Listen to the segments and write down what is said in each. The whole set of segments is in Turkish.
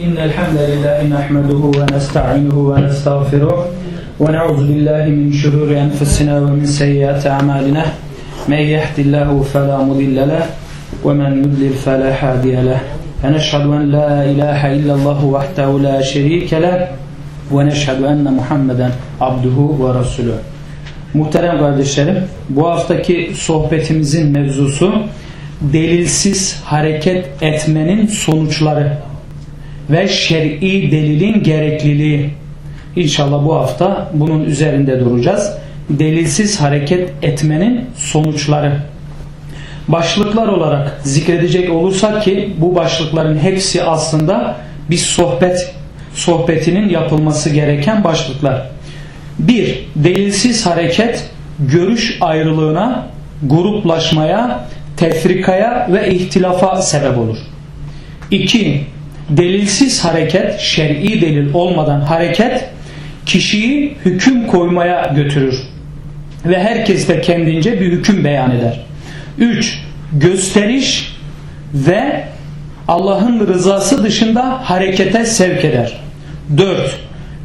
إن الحمد لله نحمده ونستعينه ونستغفره ونعوذ بالله من شرور أنفسنا ومن سيئات أعمالنا من يهد الله فلا مضل له ومن يضلل فلا هادي له فنشهد أن لا إله إلا الله وحده لا شريك له ونشهد أن محمدا عبده ورسوله Muhterem kardeşlerim, bu haftaki sohbetimizin mevzusu delilsiz hareket etmenin sonuçları ve şer'i delilin gerekliliği. İnşallah bu hafta bunun üzerinde duracağız. Delilsiz hareket etmenin sonuçları. Başlıklar olarak zikredecek olursak ki bu başlıkların hepsi aslında bir sohbet sohbetinin yapılması gereken başlıklar. 1. Delilsiz hareket görüş ayrılığına, gruplaşmaya, tefrikaya ve ihtilafa sebep olur. 2. Delilsiz hareket, şer'i delil olmadan hareket kişiyi hüküm koymaya götürür. Ve herkes de kendince bir hüküm beyan eder. 3. Gösteriş ve Allah'ın rızası dışında harekete sevk eder. 4.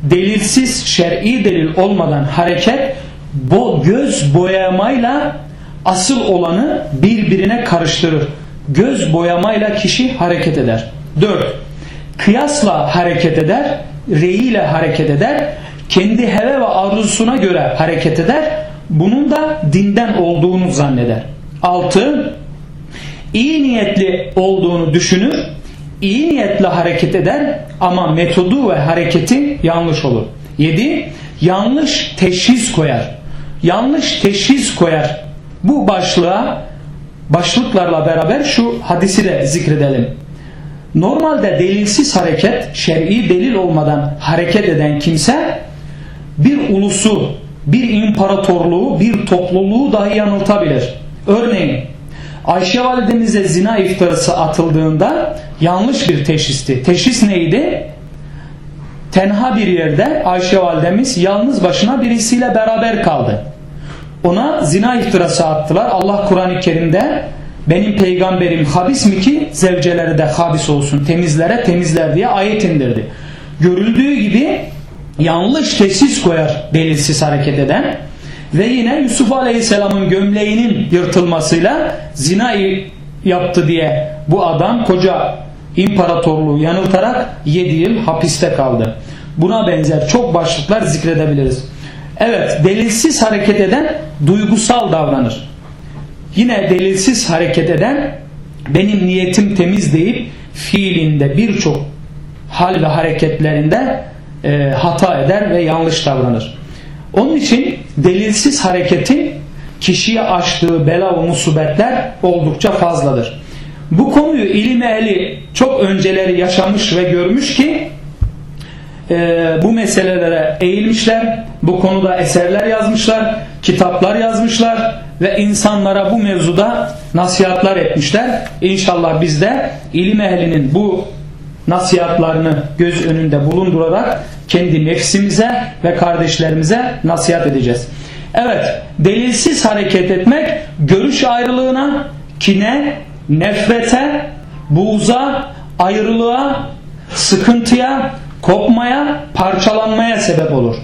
Delilsiz şer'i delil olmadan hareket bo göz boyamayla asıl olanı birbirine karıştırır. Göz boyamayla kişi hareket eder. 4. Kıyasla hareket eder, reyiyle hareket eder, kendi heve ve arzusuna göre hareket eder, bunun da dinden olduğunu zanneder. 6. İyi niyetli olduğunu düşünür, iyi niyetle hareket eder ama metodu ve hareketi yanlış olur. 7. Yanlış teşhis koyar. Yanlış teşhis koyar. Bu başlığa başlıklarla beraber şu hadisi de zikredelim. Normalde delilsiz hareket, şer'i delil olmadan hareket eden kimse bir ulusu, bir imparatorluğu, bir topluluğu dahi yanıltabilir. Örneğin Ayşe validemize zina iftarası atıldığında yanlış bir teşhisti. Teşhis neydi? Tenha bir yerde Ayşe validemiz yalnız başına birisiyle beraber kaldı. Ona zina iftirası attılar. Allah Kur'an-ı Kerim'de benim peygamberim habis mi ki zevceleri de habis olsun temizlere temizler diye ayet indirdi. Görüldüğü gibi yanlış teşhis koyar delilsiz hareket eden ve yine Yusuf Aleyhisselam'ın gömleğinin yırtılmasıyla zina yaptı diye bu adam koca imparatorluğu yanıltarak 7 yıl hapiste kaldı. Buna benzer çok başlıklar zikredebiliriz. Evet delilsiz hareket eden duygusal davranır. Yine delilsiz hareket eden benim niyetim temiz deyip fiilinde birçok hal ve hareketlerinde e, hata eder ve yanlış davranır. Onun için delilsiz hareketin kişiye açtığı bela ve musibetler oldukça fazladır. Bu konuyu ilim ehli çok önceleri yaşamış ve görmüş ki e, bu meselelere eğilmişler, bu konuda eserler yazmışlar, kitaplar yazmışlar ve insanlara bu mevzuda nasihatlar etmişler. İnşallah biz de ilim ehlinin bu nasihatlarını göz önünde bulundurarak kendi nefsimize ve kardeşlerimize nasihat edeceğiz. Evet, delilsiz hareket etmek görüş ayrılığına, kine, nefrete, buğza, ayrılığa, sıkıntıya, kopmaya, parçalanmaya sebep olur.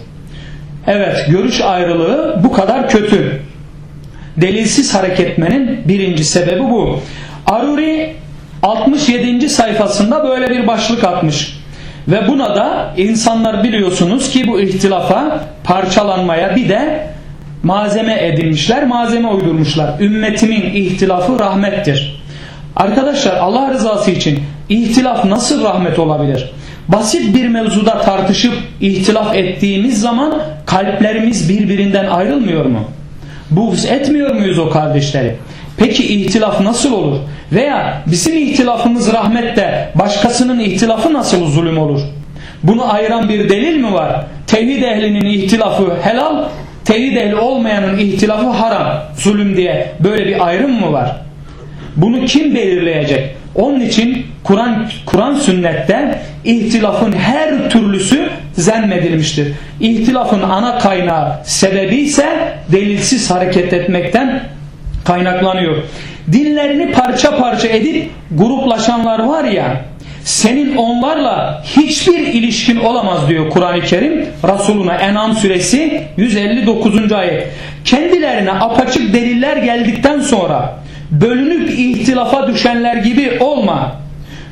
Evet, görüş ayrılığı bu kadar kötü. Delilsiz hareket etmenin birinci sebebi bu. Aruri 67. sayfasında böyle bir başlık atmış. Ve buna da insanlar biliyorsunuz ki bu ihtilafa, parçalanmaya bir de malzeme edinmişler, malzeme uydurmuşlar. Ümmetimin ihtilafı rahmettir. Arkadaşlar Allah rızası için ihtilaf nasıl rahmet olabilir? Basit bir mevzuda tartışıp ihtilaf ettiğimiz zaman kalplerimiz birbirinden ayrılmıyor mu? Buğz etmiyor muyuz o kardeşleri? Peki ihtilaf nasıl olur? Veya bizim ihtilafımız rahmette başkasının ihtilafı nasıl zulüm olur? Bunu ayıran bir delil mi var? Tevhid ehlinin ihtilafı helal, tevhid ehli olmayanın ihtilafı haram, zulüm diye böyle bir ayrım mı var? Bunu kim belirleyecek? Onun için Kur'an Kur'an sünnette ihtilafın her türlüsü zemmedilmiştir. İhtilafın ana kaynağı sebebi ise delilsiz hareket etmekten kaynaklanıyor. Dinlerini parça parça edip gruplaşanlar var ya senin onlarla hiçbir ilişkin olamaz diyor Kur'an-ı Kerim Resuluna En'am suresi 159. ayet. Kendilerine apaçık deliller geldikten sonra bölünüp ihtilafa düşenler gibi olma.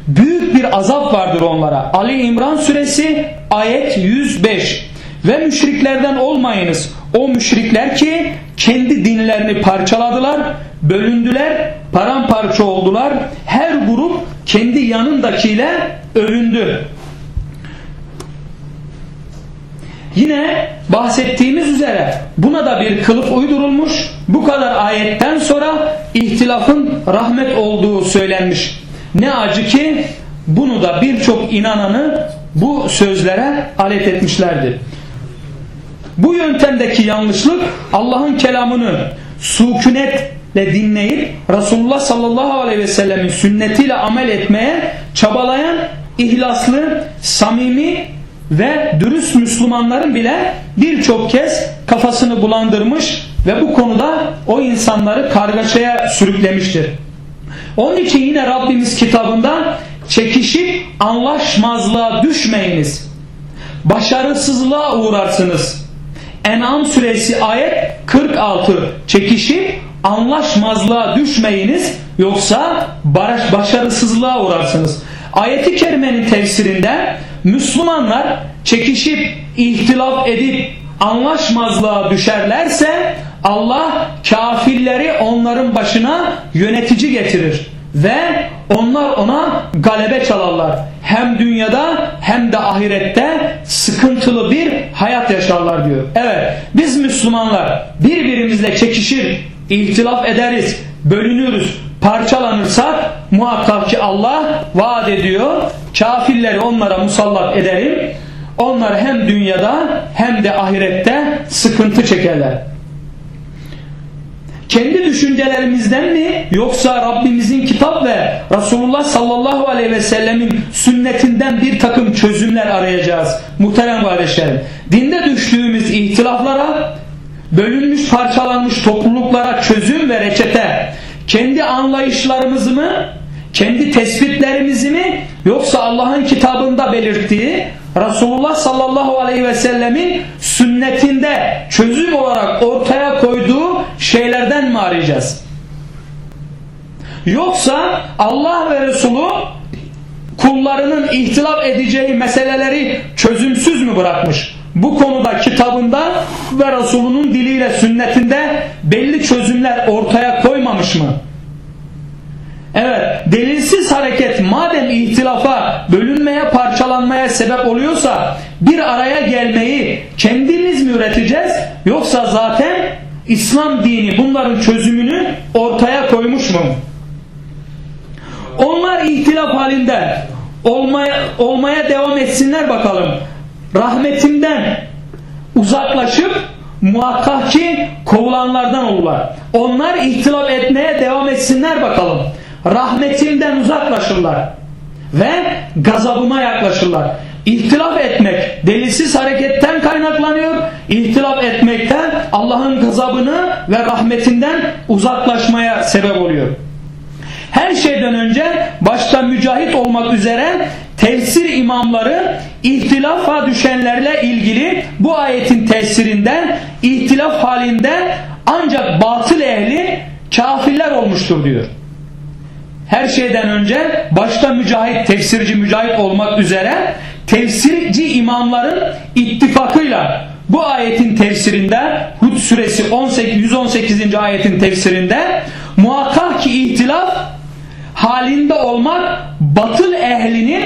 Büyük bir azap vardır onlara. Ali İmran suresi ayet 105. Ve müşriklerden olmayınız. O müşrikler ki kendi dinlerini parçaladılar, bölündüler, paramparça oldular. Her grup kendi yanındakiyle övündü. Yine bahsettiğimiz üzere buna da bir kılıf uydurulmuş. Bu kadar ayetten sonra ihtilafın rahmet olduğu söylenmiş. Ne acı ki bunu da birçok inananı bu sözlere alet etmişlerdi. Bu yöntemdeki yanlışlık Allah'ın kelamını sukunetle dinleyip Resulullah sallallahu aleyhi ve sellemin sünnetiyle amel etmeye çabalayan ihlaslı, samimi ve dürüst Müslümanların bile birçok kez kafasını bulandırmış ve bu konuda o insanları kargaşaya sürüklemiştir. Onun için yine Rabbimiz kitabında çekişip anlaşmazlığa düşmeyiniz. Başarısızlığa uğrarsınız. En'am suresi ayet 46 çekişip anlaşmazlığa düşmeyiniz yoksa başarısızlığa uğrarsınız. Ayeti kerimenin tefsirinde Müslümanlar çekişip ihtilaf edip anlaşmazlığa düşerlerse Allah kafirleri onların başına yönetici getirir ve onlar ona galebe çalarlar. Hem dünyada hem de ahirette sıkıntılı bir hayat yaşarlar diyor. Evet biz Müslümanlar birbirimizle çekişir, ihtilaf ederiz, bölünürüz, parçalanırsak muhakkak ki Allah vaat ediyor. Kafirleri onlara musallat ederim. Onlar hem dünyada hem de ahirette sıkıntı çekerler. Kendi düşüncelerimizden mi yoksa Rabbimizin kitap ve Resulullah sallallahu aleyhi ve sellemin sünnetinden bir takım çözümler arayacağız muhterem kardeşlerim. Dinde düştüğümüz ihtilaflara, bölünmüş parçalanmış topluluklara çözüm ve reçete kendi anlayışlarımızı mı kendi tespitlerimizi mi yoksa Allah'ın kitabında belirttiği Resulullah sallallahu aleyhi ve sellemin sünnetinde çözüm olarak ortaya koyduğu şeylerden mi arayacağız? Yoksa Allah ve Resulü kullarının ihtilaf edeceği meseleleri çözümsüz mü bırakmış? Bu konuda kitabında ve Resulünün diliyle sünnetinde belli çözümler ortaya koymamış mı? Evet delilsiz hareket madem ihtilafa, bölünmeye, parçalanmaya sebep oluyorsa bir araya gelmeyi kendimiz mi üreteceğiz yoksa zaten İslam dini bunların çözümünü ortaya koymuş mu? Onlar ihtilaf halinde olmaya, olmaya devam etsinler bakalım. Rahmetimden uzaklaşıp muhakkak ki kovulanlardan olurlar. Onlar ihtilaf etmeye devam etsinler bakalım rahmetimden uzaklaşırlar ve gazabıma yaklaşırlar. İhtilaf etmek delilsiz hareketten kaynaklanıyor. İhtilaf etmekten Allah'ın gazabını ve rahmetinden uzaklaşmaya sebep oluyor. Her şeyden önce başta mücahit olmak üzere tefsir imamları ihtilafa düşenlerle ilgili bu ayetin tesirinden ihtilaf halinde ancak batıl ehli kafirler olmuştur diyor her şeyden önce başta mücahit, tefsirci mücahit olmak üzere tefsirci imamların ittifakıyla bu ayetin tefsirinde Hud suresi 18, 118. ayetin tefsirinde muhakkak ki ihtilaf halinde olmak batıl ehlinin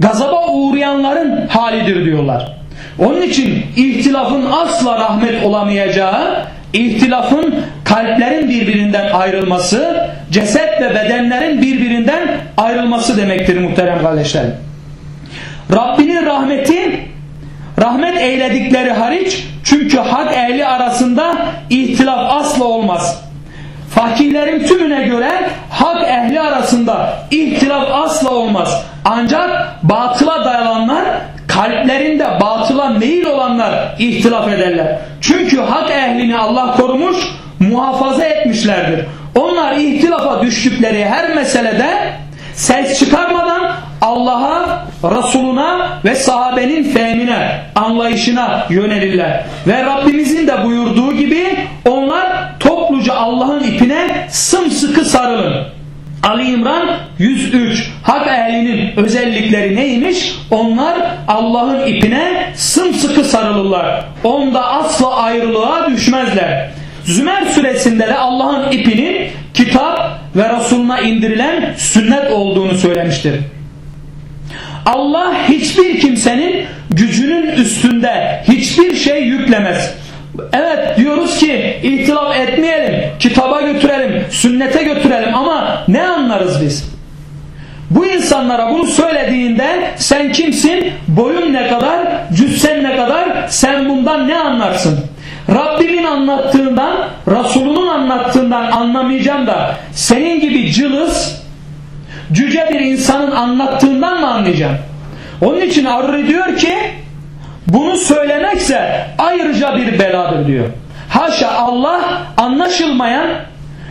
gazaba uğrayanların halidir diyorlar. Onun için ihtilafın asla rahmet olamayacağı İhtilafın kalplerin birbirinden ayrılması, ceset ve bedenlerin birbirinden ayrılması demektir muhterem kardeşlerim. Rabbinin rahmeti, rahmet eyledikleri hariç çünkü hak ehli arasında ihtilaf asla olmaz. Fakirlerin tümüne göre hak ehli arasında ihtilaf asla olmaz. Ancak batıla dayananlar kalplerinde batıla meyil olanlar ihtilaf ederler. Çünkü hak ehlini Allah korumuş, muhafaza etmişlerdir. Onlar ihtilafa düştükleri her meselede ses çıkarmadan Allah'a, Resuluna ve sahabenin fehmine, anlayışına yönelirler. Ve Rabbimizin de buyurduğu gibi onlar topluca Allah'ın ipine sımsıkı sarılın. Ali İmran 103 Hak ehlinin özellikleri neymiş? Onlar Allah'ın ipine sımsıkı sarılırlar. Onda asla ayrılığa düşmezler. Zümer suresinde de Allah'ın ipinin kitap ve Resuluna indirilen sünnet olduğunu söylemiştir. Allah hiçbir kimsenin gücünün üstünde hiçbir şey yüklemez. Evet diyoruz ki ihtilaf etmeyelim, kitaba götürelim, sünnete götürelim ama ne anlarız biz? Bu insanlara bunu söylediğinde sen kimsin, boyun ne kadar, cüssen ne kadar, sen bundan ne anlarsın? Rabbimin anlattığından, Resulünün anlattığından anlamayacağım da senin gibi cılız, cüce bir insanın anlattığından mı anlayacağım? Onun için Arri diyor ki bunu söylemekse ayrıca bir beladır diyor. Haşa Allah anlaşılmayan,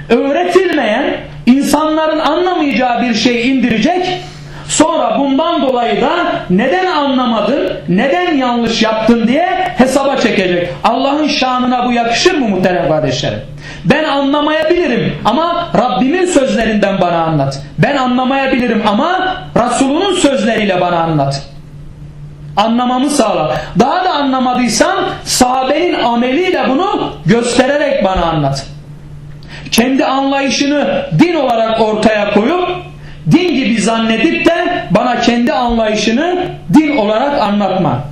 öğretilmeyen, insanların anlamayacağı bir şey indirecek. Sonra bundan dolayı da neden anlamadın, neden yanlış yaptın diye hesaba çekecek. Allah'ın şanına bu yakışır mı muhterem kardeşlerim? Ben anlamayabilirim ama Rabbimin sözlerinden bana anlat. Ben anlamayabilirim ama Resulünün sözleriyle bana anlat anlamamı sağla. Daha da anlamadıysan sahabenin ameliyle bunu göstererek bana anlat. Kendi anlayışını din olarak ortaya koyup din gibi zannedip de bana kendi anlayışını din olarak anlatma.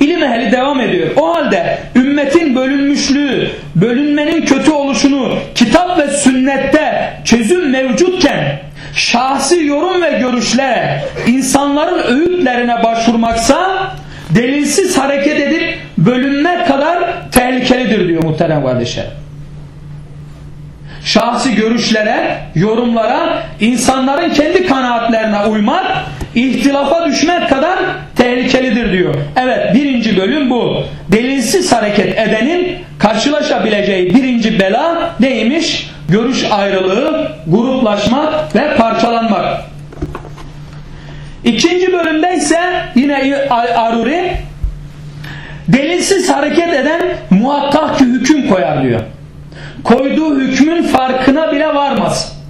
İlim ehli devam ediyor. O halde ümmetin bölünmüşlüğü, bölünmenin kötü oluşunu kitap ve sünnette çözüm mevcutken şahsi yorum ve görüşlere, insanların öğütlerine başvurmaksa delilsiz hareket edip bölünmek kadar tehlikelidir diyor muhterem kardeşler. Şahsi görüşlere, yorumlara, insanların kendi kanaatlerine uymak, ihtilafa düşmek kadar tehlikelidir diyor. Evet birinci bölüm bu. Delilsiz hareket edenin karşılaşabileceği birinci bela neymiş? Görüş ayrılığı, gruplaşmak ve parçalanmak. İkinci bölümde ise yine Aruri delilsiz hareket eden muhakkak ki hüküm koyar diyor. Koyduğu hükmün farkına bile varmaz.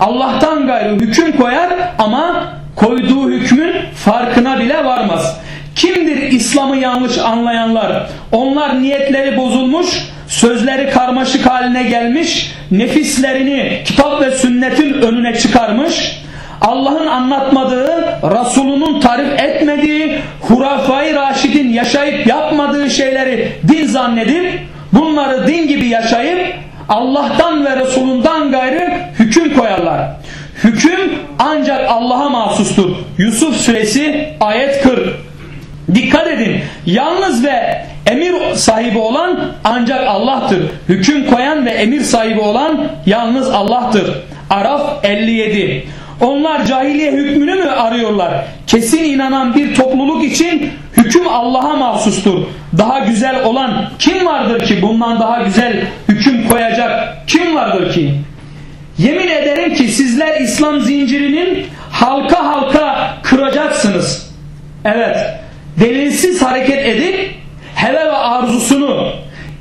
Allah'tan gayrı hüküm koyar ama koyduğu hükmün farkına bile varmaz. Kimdir İslam'ı yanlış anlayanlar? Onlar niyetleri bozulmuş, sözleri karmaşık haline gelmiş, nefislerini kitap ve sünnetin önüne çıkarmış, Allah'ın anlatmadığı, Resulünün tarif etmediği, hurafayı raşidin yaşayıp yapmadığı şeyleri din zannedip, bunları din gibi yaşayıp, Allah'tan ve Resulünden gayrı hüküm koyarlar. Hüküm ancak Allah'a mahsustur. Yusuf suresi ayet 40. Dikkat edin. Yalnız ve emir sahibi olan ancak Allah'tır. Hüküm koyan ve emir sahibi olan yalnız Allah'tır. Araf 57. Onlar cahiliye hükmünü mü arıyorlar? Kesin inanan bir topluluk için hüküm Allah'a mahsustur. Daha güzel olan kim vardır ki bundan daha güzel koyacak kim vardır ki? Yemin ederim ki sizler İslam zincirinin halka halka kıracaksınız. Evet, delilsiz hareket edip heve ve arzusunu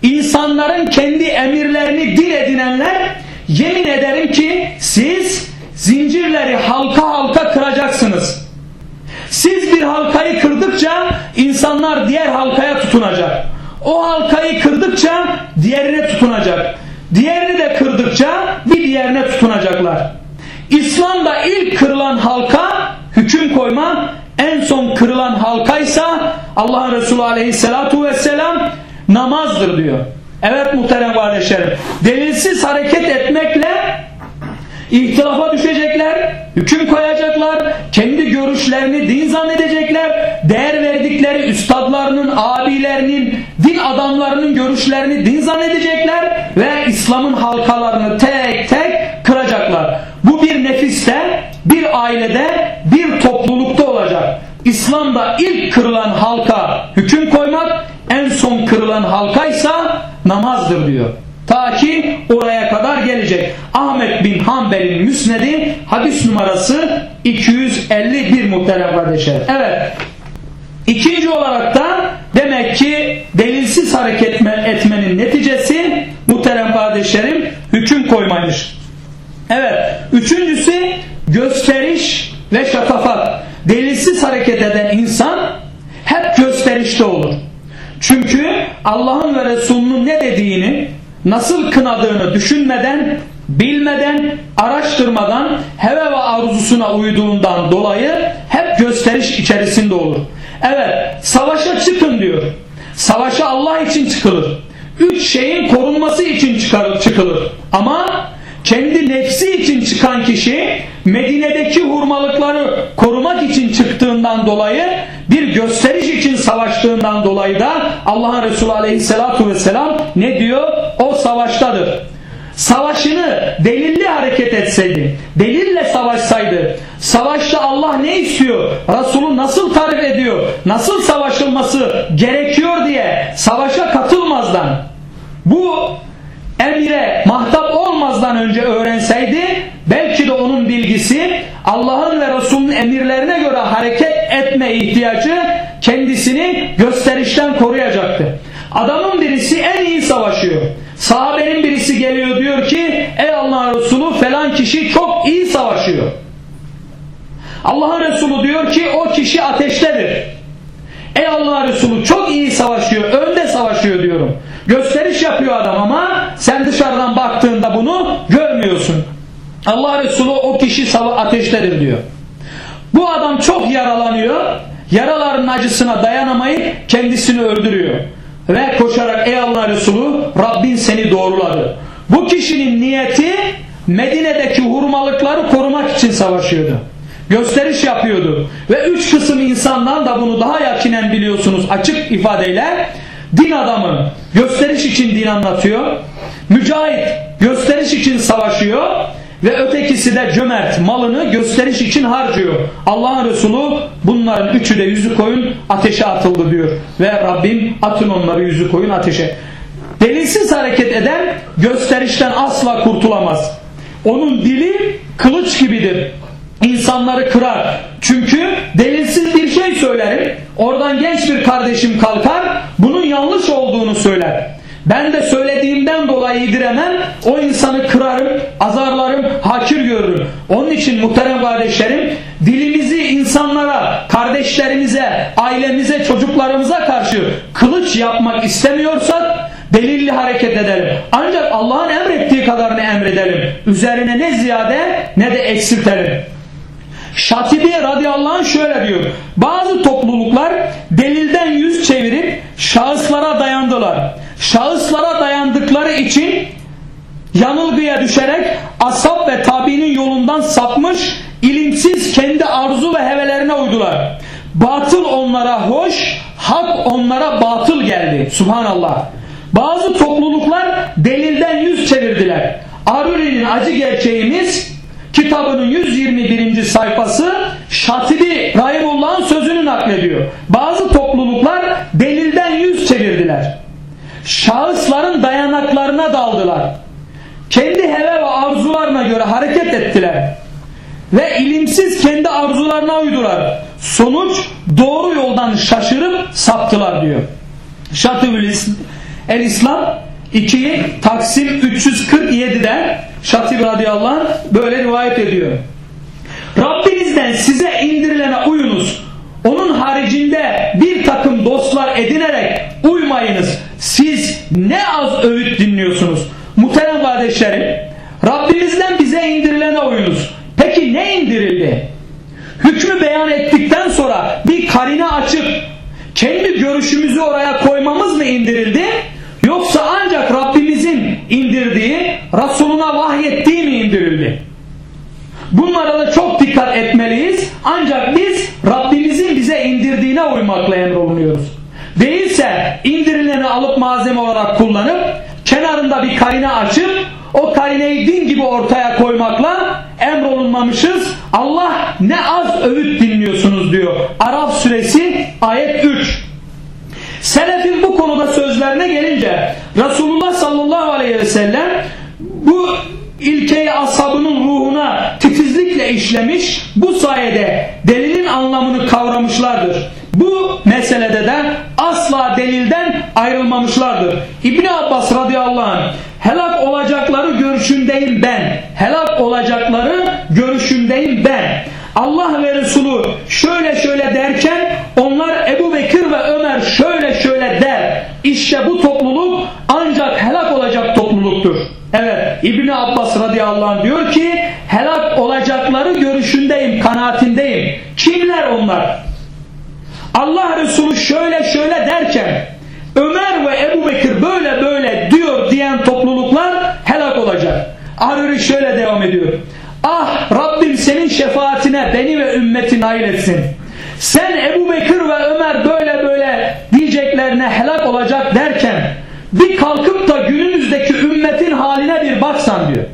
insanların kendi emirlerini dil edinenler yemin ederim ki siz zincirleri halka halka kıracaksınız. Siz bir halkayı kırdıkça insanlar diğer halkaya tutunacak. O halkayı kırdıkça diğerine tutunacak. Diğerini de kırdıkça bir diğerine tutunacaklar. İslam'da ilk kırılan halka hüküm koyma, en son kırılan halkaysa Allah'ın Resulü aleyhissalatu vesselam namazdır diyor. Evet muhterem kardeşlerim. Delilsiz hareket etmekle ihtilafa düşecekler, hüküm koyacaklar, kendi görüşlerini din zannedecekler, değer verdikleri üstadlarının, abilerinin, din adamlarının görüşlerini din zannedecekler ve İslam'ın halkalarını tek tek kıracaklar. Bu bir nefiste, bir ailede, bir toplulukta olacak. İslam'da ilk kırılan halka hüküm koymak, en son kırılan halkaysa namazdır diyor. Ta ki oraya kadar gelecek. Ahmet bin Hanbel'in müsnedi hadis numarası 251 muhterem kardeşler. Evet. İkinci olarak da demek ki delilsiz hareket etmenin neticesi muhterem kardeşlerim hüküm koymaymış. Evet. Üçüncüsü gösteriş ve şatafat. Delilsiz hareket eden insan hep gösterişte olur. Çünkü Allah'ın ve Resulünün ne dediğini, nasıl kınadığını düşünmeden, bilmeden, araştırmadan, heve ve arzusuna uyduğundan dolayı hep gösteriş içerisinde olur. Evet, savaşa çıkın diyor. Savaşa Allah için çıkılır. Üç şeyin korunması için çıkılır. Ama kendi nefsi için çıkan kişi Medine'deki hurmalıkları korumak için çıktığından dolayı bir gösteriş için savaştığından dolayı da Allah'ın Resulü aleyhissalatu vesselam ne diyor? O savaştadır. Savaşını delilli hareket etseydi, delille savaşsaydı, savaşta Allah ne istiyor, Resulü nasıl tarif ediyor, nasıl savaşılması gerekiyor diye savaşa katılmazdan bu emire mahtap olmazdan önce öğrenseydi belki de onun bilgisi Allah'ın ve Resulünün emirlerine göre hareket etme ihtiyacı kendisini gösterişten koruyacaktı. Adamın birisi en iyi savaşıyor. Sahabenin birisi geliyor diyor ki ey Allah'ın Resulü falan kişi çok iyi savaşıyor. Allah'ın Resulü diyor ki o kişi ateştedir. Ey Allah Resulü çok iyi savaşıyor, önde savaşıyor diyorum. Gösteriş yapıyor adam ama sen dışarıdan baktığında bunu görmüyorsun. Allah Resulü o kişi ateştedir diyor. Bu adam çok yaralanıyor. Yaraların acısına dayanamayıp kendisini öldürüyor. Ve koşarak ey Allah Resulü Rabbin seni doğruladı. Bu kişinin niyeti Medine'deki hurmalıkları korumak için savaşıyordu gösteriş yapıyordu. Ve üç kısım insandan da bunu daha yakinen biliyorsunuz açık ifadeyle. Din adamı gösteriş için din anlatıyor. Mücahit gösteriş için savaşıyor. Ve ötekisi de cömert malını gösteriş için harcıyor. Allah'ın Resulü bunların üçü de yüzü koyun ateşe atıldı diyor. Ve Rabbim atın onları yüzü koyun ateşe. Delilsiz hareket eden gösterişten asla kurtulamaz. Onun dili kılıç gibidir insanları kırar. Çünkü delilsiz bir şey söylerim. Oradan genç bir kardeşim kalkar bunun yanlış olduğunu söyler. Ben de söylediğimden dolayı yediremem. O insanı kırarım, azarlarım, hakir görürüm. Onun için muhterem kardeşlerim dilimizi insanlara, kardeşlerimize, ailemize, çocuklarımıza karşı kılıç yapmak istemiyorsak delilli hareket edelim. Ancak Allah'ın emrettiği kadarını emredelim. Üzerine ne ziyade ne de eksiltelim. Şatibi radıyallahu anh şöyle diyor. Bazı topluluklar delilden yüz çevirip şahıslara dayandılar. Şahıslara dayandıkları için yanılgıya düşerek asap ve tabinin yolundan sapmış, ilimsiz kendi arzu ve hevelerine uydular. Batıl onlara hoş, hak onlara batıl geldi. Subhanallah. Bazı topluluklar delilden yüz çevirdiler. Aruri'nin acı gerçeğimiz kitabının 121. sayfası Şatibi Rahimullah'ın sözünü naklediyor. Bazı topluluklar delilden yüz çevirdiler. Şahısların dayanaklarına daldılar. Kendi heve ve arzularına göre hareket ettiler. Ve ilimsiz kendi arzularına uydular. Sonuç doğru yoldan şaşırıp saptılar diyor. Şatibül El İslam 2 Taksim 347'den Şatib radıyallahu anh böyle rivayet ediyor. Rabbinizden size indirilene uyunuz. Onun haricinde bir takım dostlar edinerek uymayınız. Siz ne az öğüt dinliyorsunuz. Muhterem kardeşlerim Rabbimizden bize indirilene uyunuz. Peki ne indirildi? Hükmü beyan ettikten sonra bir karine açıp kendi görüşümüzü oraya koymamız mı indirildi? Yoksa ancak Rabbimizin indirdiği, Resuluna vahyettiği mi indirildi? Bunlara da çok dikkat etmeliyiz. Ancak biz Rabbimizin bize indirdiğine uymakla emrolunuyoruz. Değilse indirileni alıp malzeme olarak kullanıp kenarında bir karine açıp o karineyi din gibi ortaya koymakla emrolunmamışız. Allah ne az övüt dinliyorsunuz diyor. Araf suresi ayet 3. Selefin bu konuda sözlerine gelince Resulullah sallallahu aleyhi ve sellem bu ilkeyi ashabının ruhuna titizlikle işlemiş, bu sayede delilin anlamını kavramışlardır. Bu meselede de asla delilden ayrılmamışlardır. İbni Abbas radıyallahu anh helak olacakları görüşündeyim ben. Helak olacakları görüşündeyim ben. Allah ve Resulü şöyle şöyle derken onlar Ebu Bekir ve Şöyle şöyle der. İşte bu topluluk ancak helak olacak topluluktur. Evet İbni Abbas radıyallahu anh diyor ki helak olacakları görüşündeyim, kanaatindeyim. Kimler onlar? Allah Resulü şöyle şöyle derken Ömer ve Ebu Bekir böyle böyle diyor diyen topluluklar helak olacak. Aruri şöyle devam ediyor. Ah Rabbim senin şefaatine beni ve ümmeti nail etsin. Sen Ebu Bekir ve Ömer böyle böyle diyeceklerine helak olacak derken bir kalkıp da günümüzdeki ümmetin haline bir baksan diyor.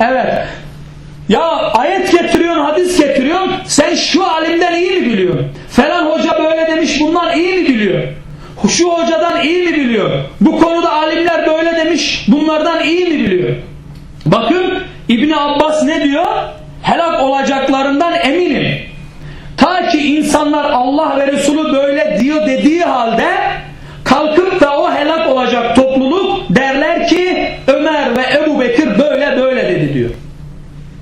Evet. Ya ayet getiriyorsun, hadis getiriyorsun. Sen şu alimden iyi mi biliyorsun? Falan hoca böyle demiş, bunlar iyi mi biliyor? Şu hocadan iyi mi biliyor? Bu konuda alimler böyle demiş, bunlardan iyi mi biliyor? Bakın İbni Abbas ne diyor? Helak olacaklarından eminim. Ta ki insanlar Allah ve Resulü böyle diyor dediği halde kalkıp da o helak olacak topluluk derler ki Ömer ve Ebu Bekir böyle böyle dedi diyor.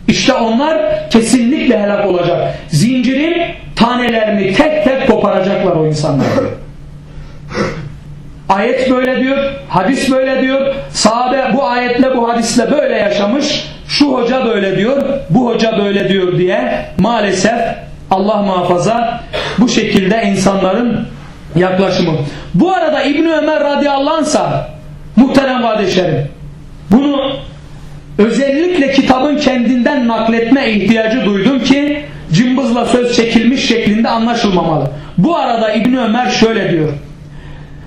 İşte onlar kesinlikle helak olacak. Zincirin tanelerini tek tek koparacaklar o insanlar. Ayet böyle diyor, hadis böyle diyor, sahabe bu ayetle bu hadisle böyle yaşamış, şu hoca böyle diyor, bu hoca böyle diyor diye maalesef Allah muhafaza bu şekilde insanların yaklaşımı. Bu arada İbni Ömer radıyallahu anh'a muhterem kardeşlerim bunu özellikle kitabın kendinden nakletme ihtiyacı duydum ki cımbızla söz çekilmiş şeklinde anlaşılmamalı. Bu arada İbni Ömer şöyle diyor.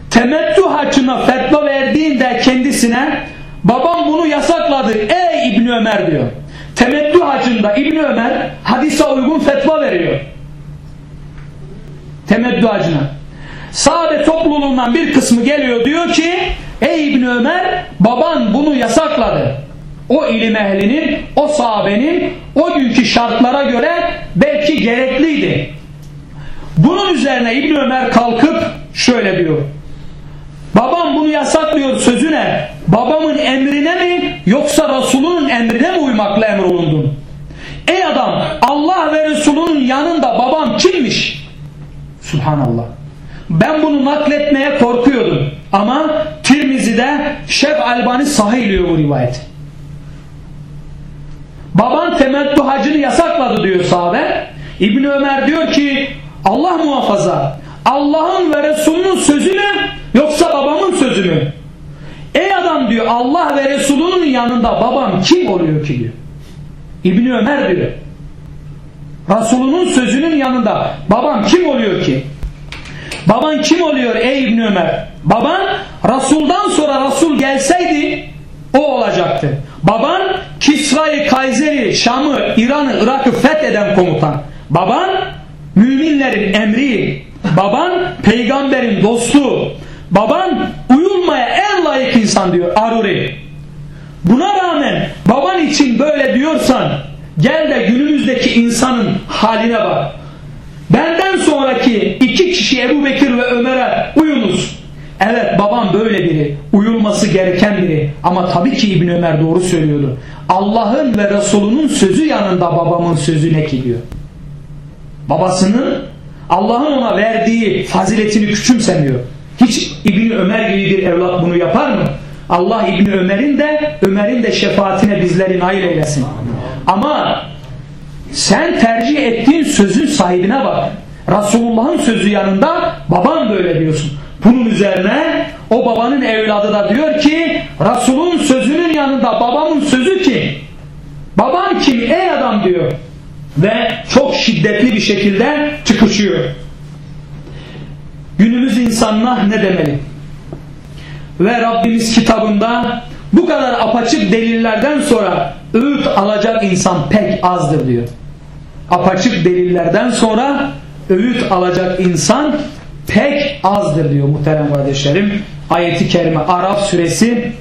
Temettü haccına fetva verdiğinde kendisine babam bunu yasakladı ey İbni Ömer diyor. Temettü hacında İbni Ömer hadise uygun fetva veriyor. Temettü hacına. Sahabe topluluğundan bir kısmı geliyor diyor ki ey İbni Ömer baban bunu yasakladı. O ilim ehlinin, o sahabenin o günkü şartlara göre belki gerekliydi. Bunun üzerine İbni Ömer kalkıp şöyle diyor. Babam bunu yasaklıyor sözüne. Babamın emrine mi yoksa Resulünün emrine mi uymakla emrolundun? Ey adam Allah ve Resulünün yanında babam kimmiş? Subhanallah. Ben bunu nakletmeye korkuyordum. Ama Tirmizi'de Şef Albani sahiliyor bu rivayet. Baban temettü hacını yasakladı diyor sahabe. İbn Ömer diyor ki Allah muhafaza Allah'ın ve Resulünün sözü mü yoksa babamın sözü mü? Ey adam diyor Allah ve Resulünün yanında babam kim oluyor ki diyor. İbni Ömer diyor. Resulünün sözünün yanında babam kim oluyor ki? Baban kim oluyor ey İbni Ömer? Baban Resul'dan sonra Resul gelseydi o olacaktı. Baban Kisra'yı, Kayseri, Şam'ı, İran'ı, Irak'ı fetheden komutan. Baban müminlerin emri. Baban peygamberin dostu. Baban uyulmaya en layık insan diyor Aruri. Buna rağmen baban için böyle diyorsan gel de günümüzdeki insanın haline bak. Benden sonraki iki kişi Ebu Bekir ve Ömer'e uyunuz. Evet babam böyle biri. Uyulması gereken biri. Ama tabii ki İbn Ömer doğru söylüyordu. Allah'ın ve Resulünün sözü yanında babamın sözü ne ki diyor. Babasının Allah'ın ona verdiği faziletini küçümsemiyor. Hiç İbni Ömer gibi bir evlat bunu yapar mı? Allah İbni Ömer'in de Ömer'in de şefaatine bizleri nail eylesin. Ama sen tercih ettiğin sözün sahibine bak. Resulullah'ın sözü yanında baban böyle diyorsun. Bunun üzerine o babanın evladı da diyor ki Resul'ün sözünün yanında babamın sözü kim? Baban kim ey adam diyor. Ve çok şiddetli bir şekilde çıkışıyor. Günümüz insanına ne demeli? Ve Rabbimiz kitabında bu kadar apaçık delillerden sonra öğüt alacak insan pek azdır diyor. Apaçık delillerden sonra öğüt alacak insan pek azdır diyor muhterem kardeşlerim. ayeti kerime Araf suresi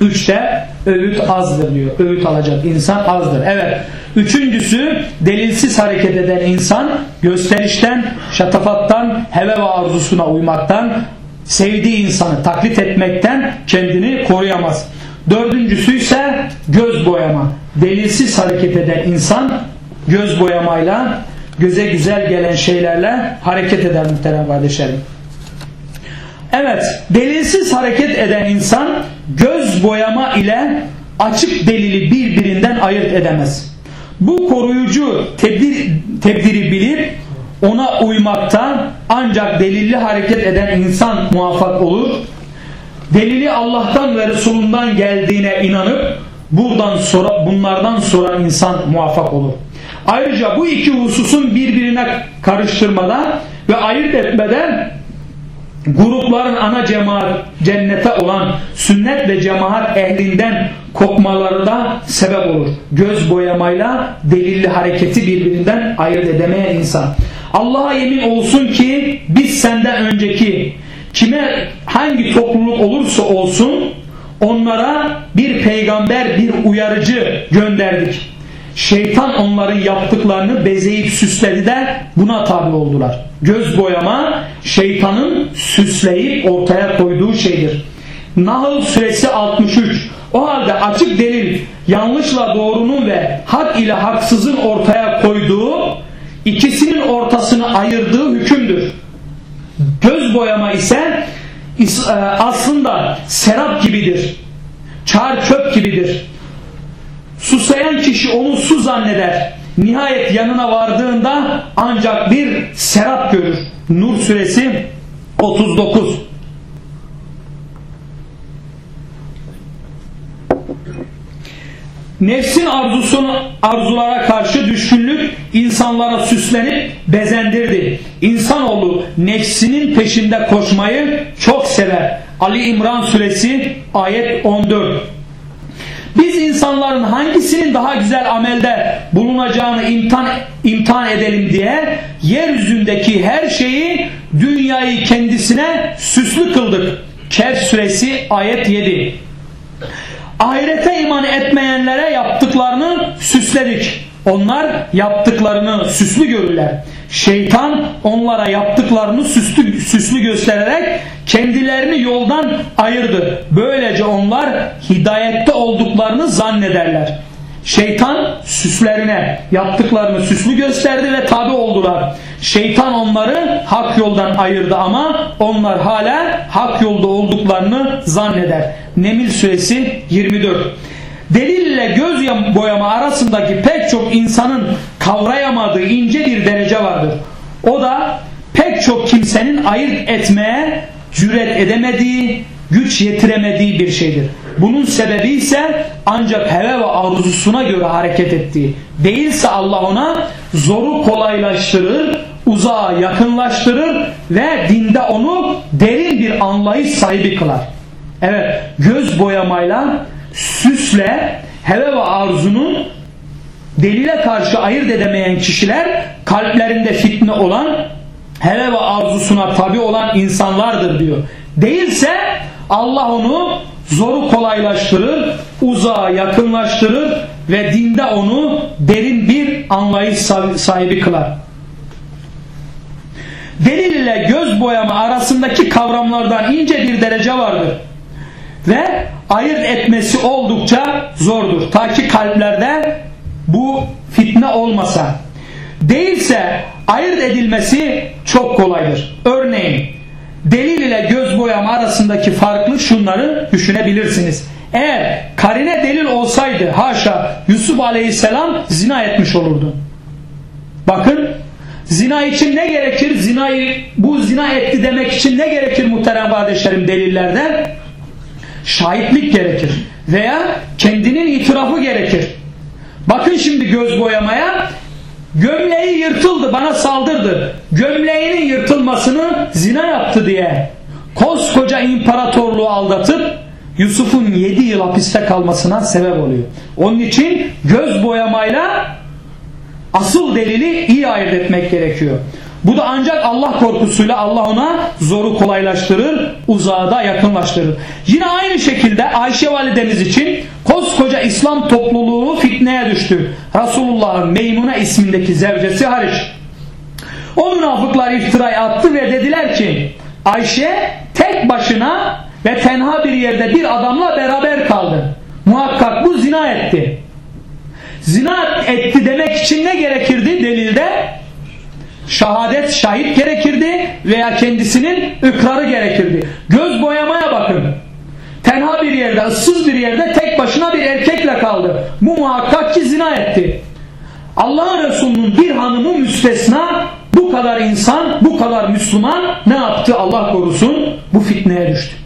3'te öğüt azdır diyor. Öğüt alacak insan azdır. Evet. Üçüncüsü delilsiz hareket eden insan gösterişten, şatafattan, heve ve arzusuna uymaktan, sevdiği insanı taklit etmekten kendini koruyamaz. Dördüncüsü ise göz boyama. Delilsiz hareket eden insan göz boyamayla, göze güzel gelen şeylerle hareket eder muhterem kardeşlerim. Evet, delilsiz hareket eden insan göz boyama ile açık delili birbirinden ayırt edemez. Bu koruyucu tedbir, tedbiri bilip ona uymakta ancak delilli hareket eden insan muvaffak olur. Delili Allah'tan ve Resulundan geldiğine inanıp buradan sonra bunlardan sonra insan muvaffak olur. Ayrıca bu iki hususun birbirine karıştırmadan ve ayırt etmeden grupların ana cemaat cennete olan sünnet ve cemaat ehlinden kopmaları da sebep olur. Göz boyamayla delilli hareketi birbirinden ayırt edemeyen insan. Allah'a yemin olsun ki biz senden önceki kime hangi topluluk olursa olsun onlara bir peygamber bir uyarıcı gönderdik. Şeytan onların yaptıklarını bezeyip süsledi de buna tabi oldular. Göz boyama şeytanın süsleyip ortaya koyduğu şeydir. Nahl suresi 63 O halde açık delil yanlışla doğrunun ve hak ile haksızın ortaya koyduğu ikisinin ortasını ayırdığı hükümdür. Göz boyama ise e, aslında serap gibidir. Çar çöp gibidir. Susayan kişi onu su zanneder. Nihayet yanına vardığında ancak bir serap görür. Nur suresi 39 Nefsin arzusunu arzulara karşı düşkünlük insanlara süslenip bezendirdi. İnsanoğlu nefsinin peşinde koşmayı çok sever. Ali İmran suresi ayet 14 biz insanların hangisinin daha güzel amelde bulunacağını imtihan, imtihan edelim diye yeryüzündeki her şeyi dünyayı kendisine süslü kıldık. Kehf suresi ayet 7. Ahirete iman etmeyenlere yaptıklarını süsledik. Onlar yaptıklarını süslü görürler. Şeytan onlara yaptıklarını süslü, süslü göstererek kendilerini yoldan ayırdı. Böylece onlar hidayette olduklarını zannederler. Şeytan süslerine yaptıklarını süslü gösterdi ve tabi oldular. Şeytan onları hak yoldan ayırdı ama onlar hala hak yolda olduklarını zanneder. Nemil suresi 24 Delille göz boyama arasındaki pek çok insanın kavrayamadığı ince bir derece vardır. O da pek çok kimsenin ayırt etmeye cüret edemediği, güç yetiremediği bir şeydir. Bunun sebebi ise ancak heve ve arzusuna göre hareket ettiği. Değilse Allah ona zoru kolaylaştırır, uzağa yakınlaştırır ve dinde onu derin bir anlayış sahibi kılar. Evet, göz boyamayla, süsle, heve ve arzunun delile karşı ayırt edemeyen kişiler kalplerinde fitne olan hele ve arzusuna tabi olan insanlardır diyor. Değilse Allah onu zoru kolaylaştırır, uzağa yakınlaştırır ve dinde onu derin bir anlayış sahibi kılar. Delil ile göz boyama arasındaki kavramlardan ince bir derece vardır. Ve ayırt etmesi oldukça zordur. Ta ki kalplerde bu fitne olmasa. Değilse ayırt edilmesi çok kolaydır. Örneğin delil ile göz boyama arasındaki farklı şunları düşünebilirsiniz. Eğer karine delil olsaydı haşa Yusuf aleyhisselam zina etmiş olurdu. Bakın zina için ne gerekir? Zinayı bu zina etti demek için ne gerekir muhterem kardeşlerim delillerde? Şahitlik gerekir. Veya kendinin itirafı gerekir. Bakın şimdi göz boyamaya gömleği yırtıldı bana saldırdı. Gömleğinin yırtılmasını zina yaptı diye koskoca imparatorluğu aldatıp Yusuf'un 7 yıl hapiste kalmasına sebep oluyor. Onun için göz boyamayla asıl delili iyi ayırt etmek gerekiyor. Bu da ancak Allah korkusuyla Allah ona zoru kolaylaştırır, uzağa da yakınlaştırır. Yine aynı şekilde Ayşe validemiz için koskoca İslam topluluğu fitneye düştü. Resulullah'ın Meymune ismindeki zevcesi hariç. O münafıklar iftirayı attı ve dediler ki Ayşe tek başına ve tenha bir yerde bir adamla beraber kaldı. Muhakkak bu zina etti. Zina etti demek için ne gerekirdi delilde? Şahadet şahit gerekirdi veya kendisinin ikrarı gerekirdi. Göz boyamaya bakın. Tenha bir yerde, ıssız bir yerde tek başına bir erkekle kaldı. Bu muhakkak ki zina etti. Allah'ın Resulü'nün bir hanımı müstesna bu kadar insan, bu kadar Müslüman ne yaptı Allah korusun? Bu fitneye düştü.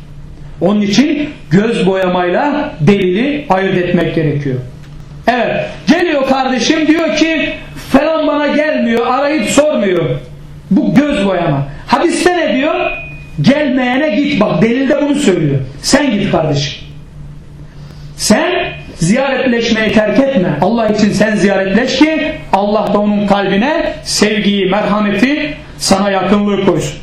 Onun için göz boyamayla delili ayırt etmek gerekiyor. Evet geliyor kardeşim diyor ki bana gelmiyor arayıp sormuyor. Bu göz boyama. Hadiste ne diyor? Gelmeyene git bak delilde bunu söylüyor. Sen git kardeşim. Sen ziyaretleşmeyi terk etme. Allah için sen ziyaretleş ki Allah da onun kalbine sevgiyi, merhameti, sana yakınlığı koysun.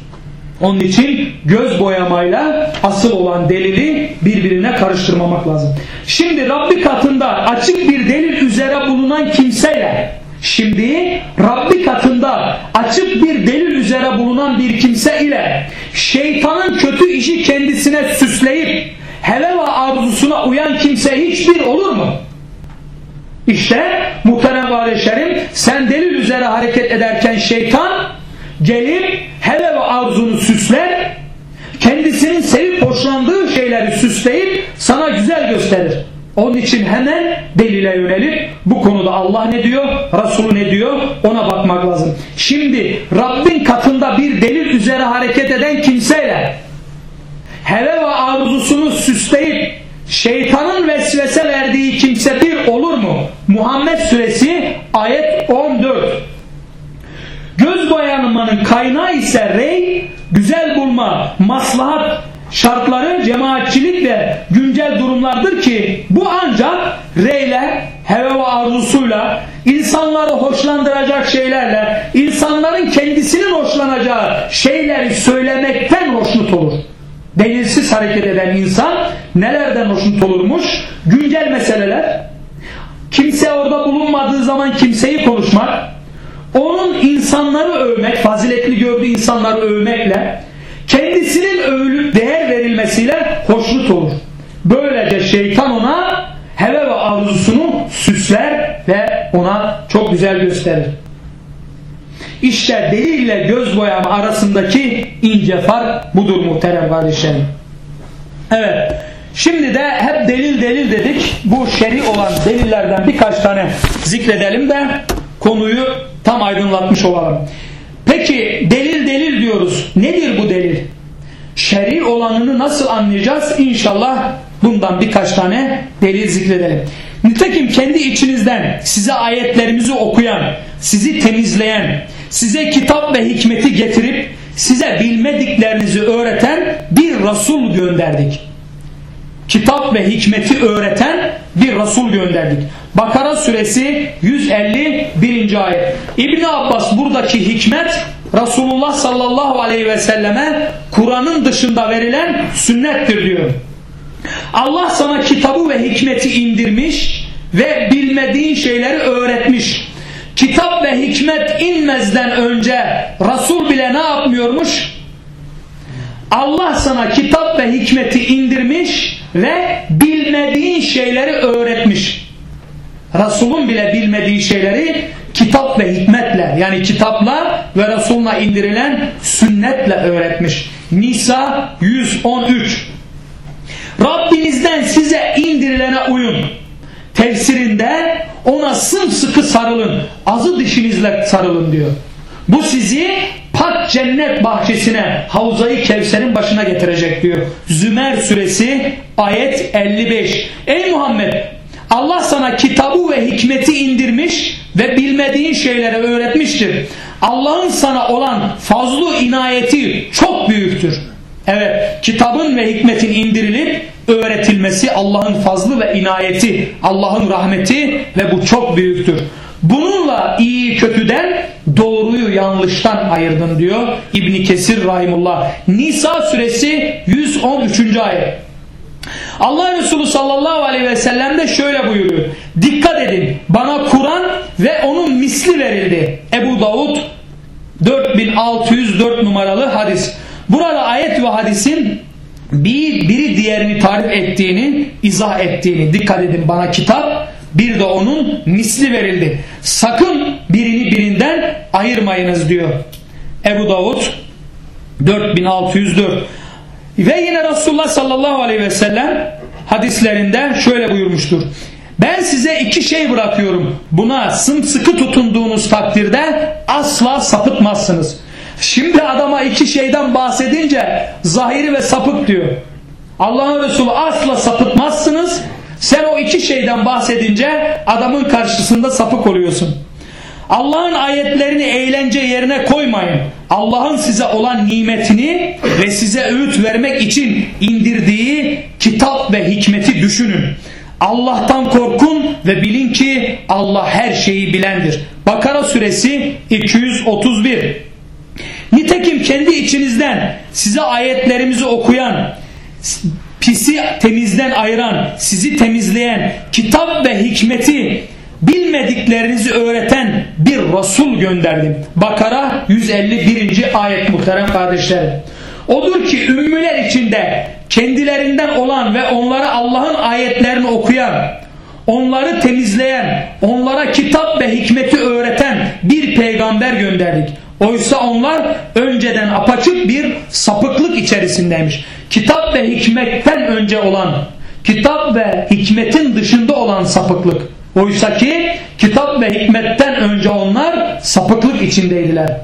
Onun için göz boyamayla asıl olan delili birbirine karıştırmamak lazım. Şimdi Rabbi katında açık bir delil üzere bulunan kimseyle Şimdi Rabbi katında açık bir delil üzere bulunan bir kimse ile şeytanın kötü işi kendisine süsleyip hele ve arzusuna uyan kimse hiçbir olur mu? İşte muhterem kardeşlerim sen delil üzere hareket ederken şeytan gelip hele ve arzunu süsler kendisinin sevip hoşlandığı şeyleri süsleyip sana güzel gösterir. Onun için hemen delile yönelip bu konuda Allah ne diyor, Resulü ne diyor ona bakmak lazım. Şimdi Rabbin katında bir delil üzere hareket eden kimseyle heve ve arzusunu süsleyip şeytanın vesvese verdiği kimse bir olur mu? Muhammed suresi ayet 14 Göz boyanmanın kaynağı ise rey, güzel bulma, maslahat şartları cemaatçilik ve güncel durumlardır ki bu ancak reyle, heve ve arzusuyla, insanları hoşlandıracak şeylerle, insanların kendisinin hoşlanacağı şeyleri söylemekten hoşnut olur. Delilsiz hareket eden insan nelerden hoşnut olurmuş? Güncel meseleler, kimse orada bulunmadığı zaman kimseyi konuşmak, onun insanları övmek, faziletli gördüğü insanları övmekle, kendisinin övülüp değer verilmesiyle hoşnut olur. Böylece şeytan ona heve ve arzusunu süsler ve ona çok güzel gösterir. İşte delille göz boyama arasındaki ince fark budur muhterem kardeşlerim. Evet. Şimdi de hep delil delil dedik. Bu şer'i olan delillerden birkaç tane zikredelim de konuyu tam aydınlatmış olalım. Peki delil delil diyoruz. Nedir bu delil? Şer'i olanını nasıl anlayacağız? İnşallah bundan birkaç tane delil zikredelim. Nitekim kendi içinizden size ayetlerimizi okuyan, sizi temizleyen, size kitap ve hikmeti getirip size bilmediklerinizi öğreten bir Resul gönderdik. Kitap ve hikmeti öğreten bir Resul gönderdik. Bakara suresi 151. ayet. İbn Abbas buradaki hikmet Resulullah sallallahu aleyhi ve selleme Kur'an'ın dışında verilen sünnettir diyor. Allah sana kitabı ve hikmeti indirmiş ve bilmediğin şeyleri öğretmiş. Kitap ve hikmet inmezden önce Resul bile ne yapmıyormuş? Allah sana kitap ve hikmeti indirmiş ve bilmediğin şeyleri öğretmiş. Resul'un bile bilmediği şeyleri kitap ve hikmetle yani kitapla ve Resul'una indirilen sünnetle öğretmiş. Nisa 113 Rabbinizden size indirilene uyun. Tefsirinde ona sımsıkı sarılın. Azı dişinizle sarılın diyor. Bu sizi pak cennet bahçesine Havzayı Kevser'in başına getirecek diyor. Zümer suresi ayet 55. Ey Muhammed Allah sana kitabı ve hikmeti indirmiş ve bilmediğin şeyleri öğretmiştir. Allah'ın sana olan fazlu inayeti çok büyüktür. Evet kitabın ve hikmetin indirilip öğretilmesi Allah'ın fazlı ve inayeti, Allah'ın rahmeti ve bu çok büyüktür. Bununla iyi kötüden doğruyu yanlıştan ayırdın diyor İbni Kesir Rahimullah. Nisa suresi 113. ayet. Allah Resulü sallallahu aleyhi ve sellem de şöyle buyuruyor. Dikkat edin bana Kur'an ve onun misli verildi. Ebu Davud 4604 numaralı hadis. Burada ayet ve hadisin bir, biri diğerini tarif ettiğini, izah ettiğini dikkat edin bana kitap bir de onun misli verildi. Sakın birini birinden ayırmayınız diyor. Ebu Davud 4604 ve yine Resulullah sallallahu aleyhi ve sellem hadislerinde şöyle buyurmuştur. Ben size iki şey bırakıyorum. Buna sımsıkı tutunduğunuz takdirde asla sapıtmazsınız. Şimdi adama iki şeyden bahsedince zahiri ve sapık diyor. Allah'ın Resulü asla sapıtmazsınız. Sen o iki şeyden bahsedince adamın karşısında sapık oluyorsun. Allah'ın ayetlerini eğlence yerine koymayın. Allah'ın size olan nimetini ve size öğüt vermek için indirdiği kitap ve hikmeti düşünün. Allah'tan korkun ve bilin ki Allah her şeyi bilendir. Bakara suresi 231 Nitekim kendi içinizden size ayetlerimizi okuyan, pisi temizden ayıran, sizi temizleyen, kitap ve hikmeti bilmediklerinizi öğreten bir Resul gönderdim. Bakara 151. ayet muhterem kardeşlerim. Odur ki ümmüler içinde kendilerinden olan ve onlara Allah'ın ayetlerini okuyan, onları temizleyen, onlara kitap ve hikmeti öğreten bir peygamber gönderdik. Oysa onlar önceden apaçık bir sapıklık içerisindeymiş. Kitap ve hikmetten önce olan, kitap ve hikmetin dışında olan sapıklık. Oysa ki kitap ve hikmetten önce onlar sapıklık içindeydiler.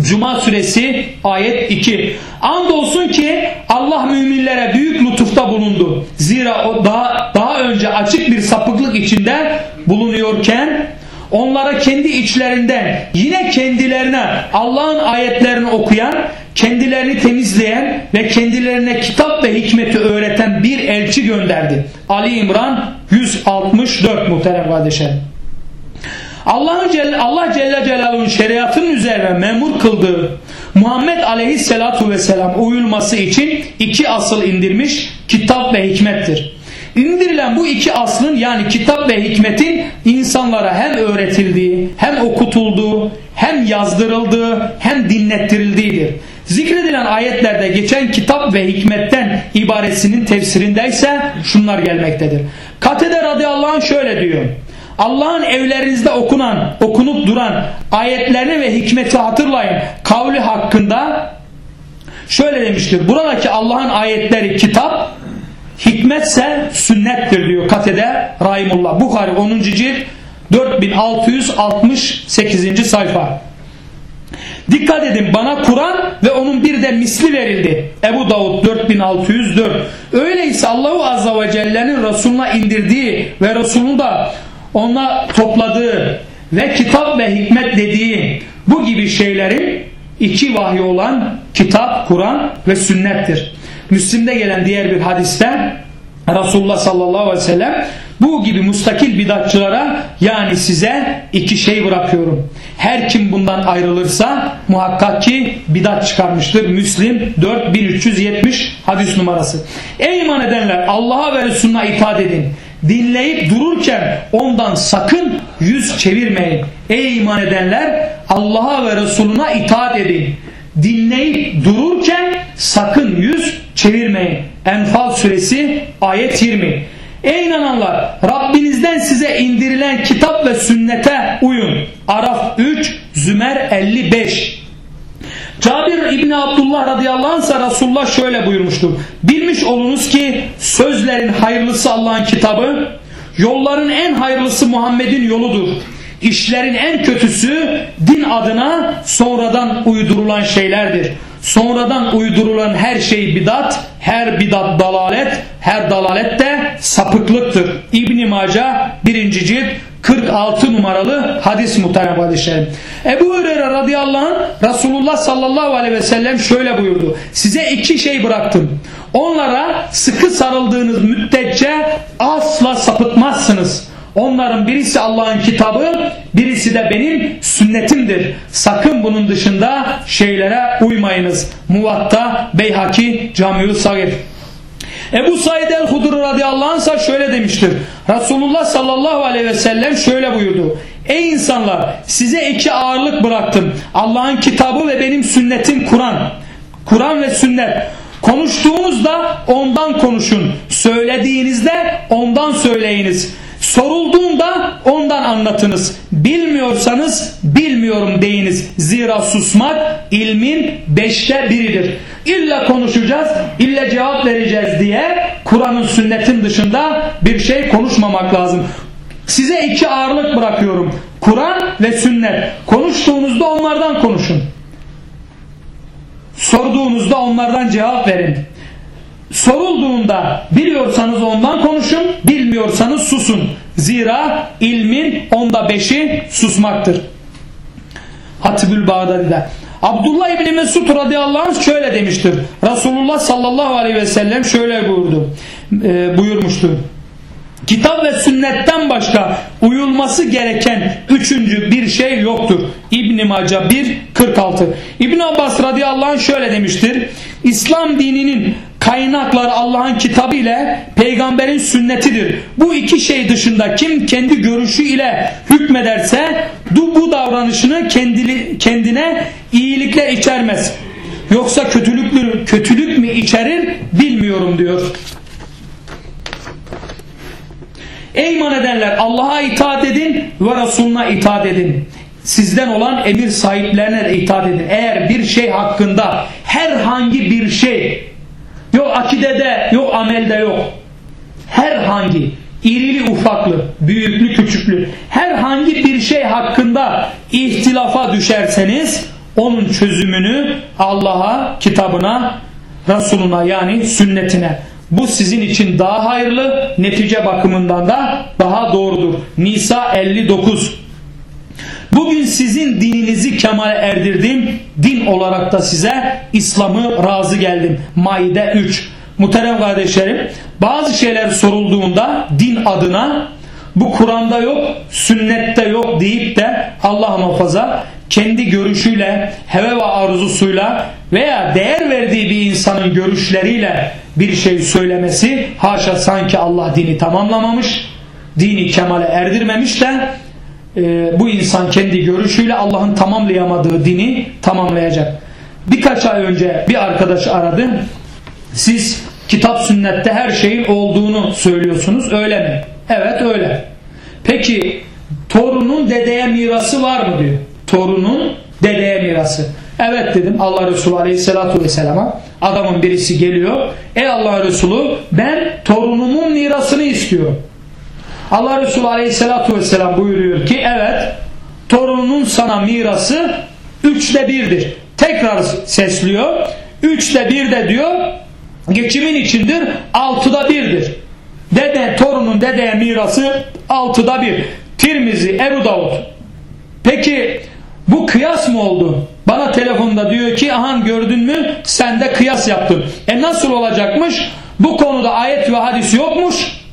Cuma suresi ayet 2. Andolsun ki Allah müminlere büyük lütufta bulundu. Zira o daha, daha önce açık bir sapıklık içinde bulunuyorken onlara kendi içlerinden yine kendilerine Allah'ın ayetlerini okuyan, kendilerini temizleyen ve kendilerine kitap ve hikmeti öğreten bir elçi gönderdi. Ali İmran 164 muhterem kardeşlerim. Allah'ın Celle, Allah Celle Celaluhu'nun şeriatının üzerine memur kıldığı Muhammed Aleyhisselatu Vesselam uyulması için iki asıl indirmiş kitap ve hikmettir. İndirilen bu iki aslın yani kitap ve hikmetin insanlara hem öğretildiği, hem okutulduğu, hem yazdırıldığı, hem dinlettirildiğidir. Zikredilen ayetlerde geçen kitap ve hikmetten ibaresinin tefsirinde ise şunlar gelmektedir. Katede radıyallahu anh şöyle diyor. Allah'ın evlerinizde okunan, okunup duran ayetlerini ve hikmeti hatırlayın. Kavli hakkında şöyle demiştir. Buradaki Allah'ın ayetleri kitap, hikmetse sünnettir diyor Katede Rahimullah. Bukhari 10. cilt 4668. sayfa. Dikkat edin bana Kur'an ve onun bir de misli verildi. Ebu Davud 4604. Öyleyse Allahu Azza ve Celle'nin Resuluna indirdiği ve Resulunu da ona topladığı ve kitap ve hikmet dediği bu gibi şeylerin iki vahyi olan kitap, Kur'an ve sünnettir. Müslim'de gelen diğer bir hadiste Resulullah sallallahu aleyhi ve sellem bu gibi mustakil bidatçılara yani size iki şey bırakıyorum. Her kim bundan ayrılırsa muhakkak ki bidat çıkarmıştır. Müslim 4370 hadis numarası. Ey iman edenler Allah'a ve Resulüne itaat edin. Dinleyip dururken ondan sakın yüz çevirmeyin. Ey iman edenler Allah'a ve Resulüne itaat edin. Dinleyip dururken sakın yüz çevirmeyin. Enfal suresi ayet 20. Ey inananlar Rabbinizden size indirilen kitap ve sünnete uyun. Araf 3 Zümer 55 Cabir İbni Abdullah radıyallahu anh Resulullah şöyle buyurmuştur. Bilmiş olunuz ki sözlerin hayırlısı Allah'ın kitabı, yolların en hayırlısı Muhammed'in yoludur. İşlerin en kötüsü din adına sonradan uydurulan şeylerdir. Sonradan uydurulan her şey bidat, her bidat dalalet, her dalalet de sapıklıktır. İbn Maca 1. cilt 46 numaralı hadis muhterem kardeşlerim. Ebu Hureyre radıyallahu anh Resulullah sallallahu aleyhi ve sellem şöyle buyurdu. Size iki şey bıraktım. Onlara sıkı sarıldığınız müddetçe asla sapıtmazsınız. Onların birisi Allah'ın kitabı, birisi de benim sünnetimdir. Sakın bunun dışında şeylere uymayınız. Muvatta, Beyhaki, Camiu Sagir. Ebu Said el-Hudri radıyallahu anh şöyle demiştir. Resulullah sallallahu aleyhi ve sellem şöyle buyurdu. Ey insanlar size iki ağırlık bıraktım. Allah'ın kitabı ve benim sünnetim Kur'an. Kur'an ve sünnet. Konuştuğunuzda ondan konuşun. Söylediğinizde ondan söyleyiniz. Sorulduğunda ondan anlatınız. Bilmiyorsanız bilmiyorum deyiniz. Zira susmak ilmin beşte biridir. İlla konuşacağız, illa cevap vereceğiz diye Kur'an'ın sünnetin dışında bir şey konuşmamak lazım. Size iki ağırlık bırakıyorum. Kur'an ve sünnet. Konuştuğunuzda onlardan konuşun. Sorduğunuzda onlardan cevap verin. Sorulduğunda biliyorsanız ondan konuşun, bilmiyorsanız susun. Zira ilmin onda beşi susmaktır. Hatibül Bağdadi'de. Abdullah İbni Mesud radıyallahu anh şöyle demiştir. Resulullah sallallahu aleyhi ve sellem şöyle buyurdu, e, buyurmuştur. Kitap ve sünnetten başka uyulması gereken üçüncü bir şey yoktur. İbn-i Maca 1.46 İbn Abbas radıyallahu anh şöyle demiştir. İslam dininin kaynakları Allah'ın kitabı ile peygamberin sünnetidir. Bu iki şey dışında kim kendi görüşü ile hükmederse bu, davranışını kendili, kendine iyilikle içermez. Yoksa kötülük, kötülük mü içerir bilmiyorum diyor. Ey iman edenler Allah'a itaat edin ve Resuluna itaat edin. Sizden olan emir sahiplerine itaat edin. Eğer bir şey hakkında herhangi bir şey yok akidede yok amelde yok. Herhangi irili ufaklı, büyüklü küçüklü herhangi bir şey hakkında ihtilafa düşerseniz onun çözümünü Allah'a, kitabına, Resuluna yani sünnetine bu sizin için daha hayırlı, netice bakımından da daha doğrudur. Nisa 59 Bugün sizin dininizi kemale erdirdim. Din olarak da size İslam'ı razı geldim. Maide 3 Muhterem kardeşlerim bazı şeyler sorulduğunda din adına bu Kur'an'da yok, sünnette yok deyip de Allah muhafaza kendi görüşüyle, heve ve arzusuyla veya değer verdiği bir insanın görüşleriyle bir şey söylemesi haşa sanki Allah dini tamamlamamış, dini kemale erdirmemiş de e, bu insan kendi görüşüyle Allah'ın tamamlayamadığı dini tamamlayacak. Birkaç ay önce bir arkadaş aradı. Siz kitap sünnette her şeyin olduğunu söylüyorsunuz öyle mi? Evet öyle. Peki torunun dedeye mirası var mı diyor. Torunun dedeye mirası. Evet dedim Allah Resulü Aleyhisselatü Vesselam'a. Adamın birisi geliyor. Ey Allah Resulü ben torunumun mirasını istiyorum. Allah Resulü Aleyhisselatü Vesselam buyuruyor ki evet torunun sana mirası üçte birdir. Tekrar sesliyor. Üçte bir de diyor geçimin içindir altıda birdir. Dede torunun dedeye mirası altıda bir. Tirmizi, Ebu Davud. Peki bu kıyas mı oldu? Bana telefonda diyor ki ahan gördün mü sen de kıyas yaptın. E nasıl olacakmış? Bu konuda ayet ve hadis yokmuş.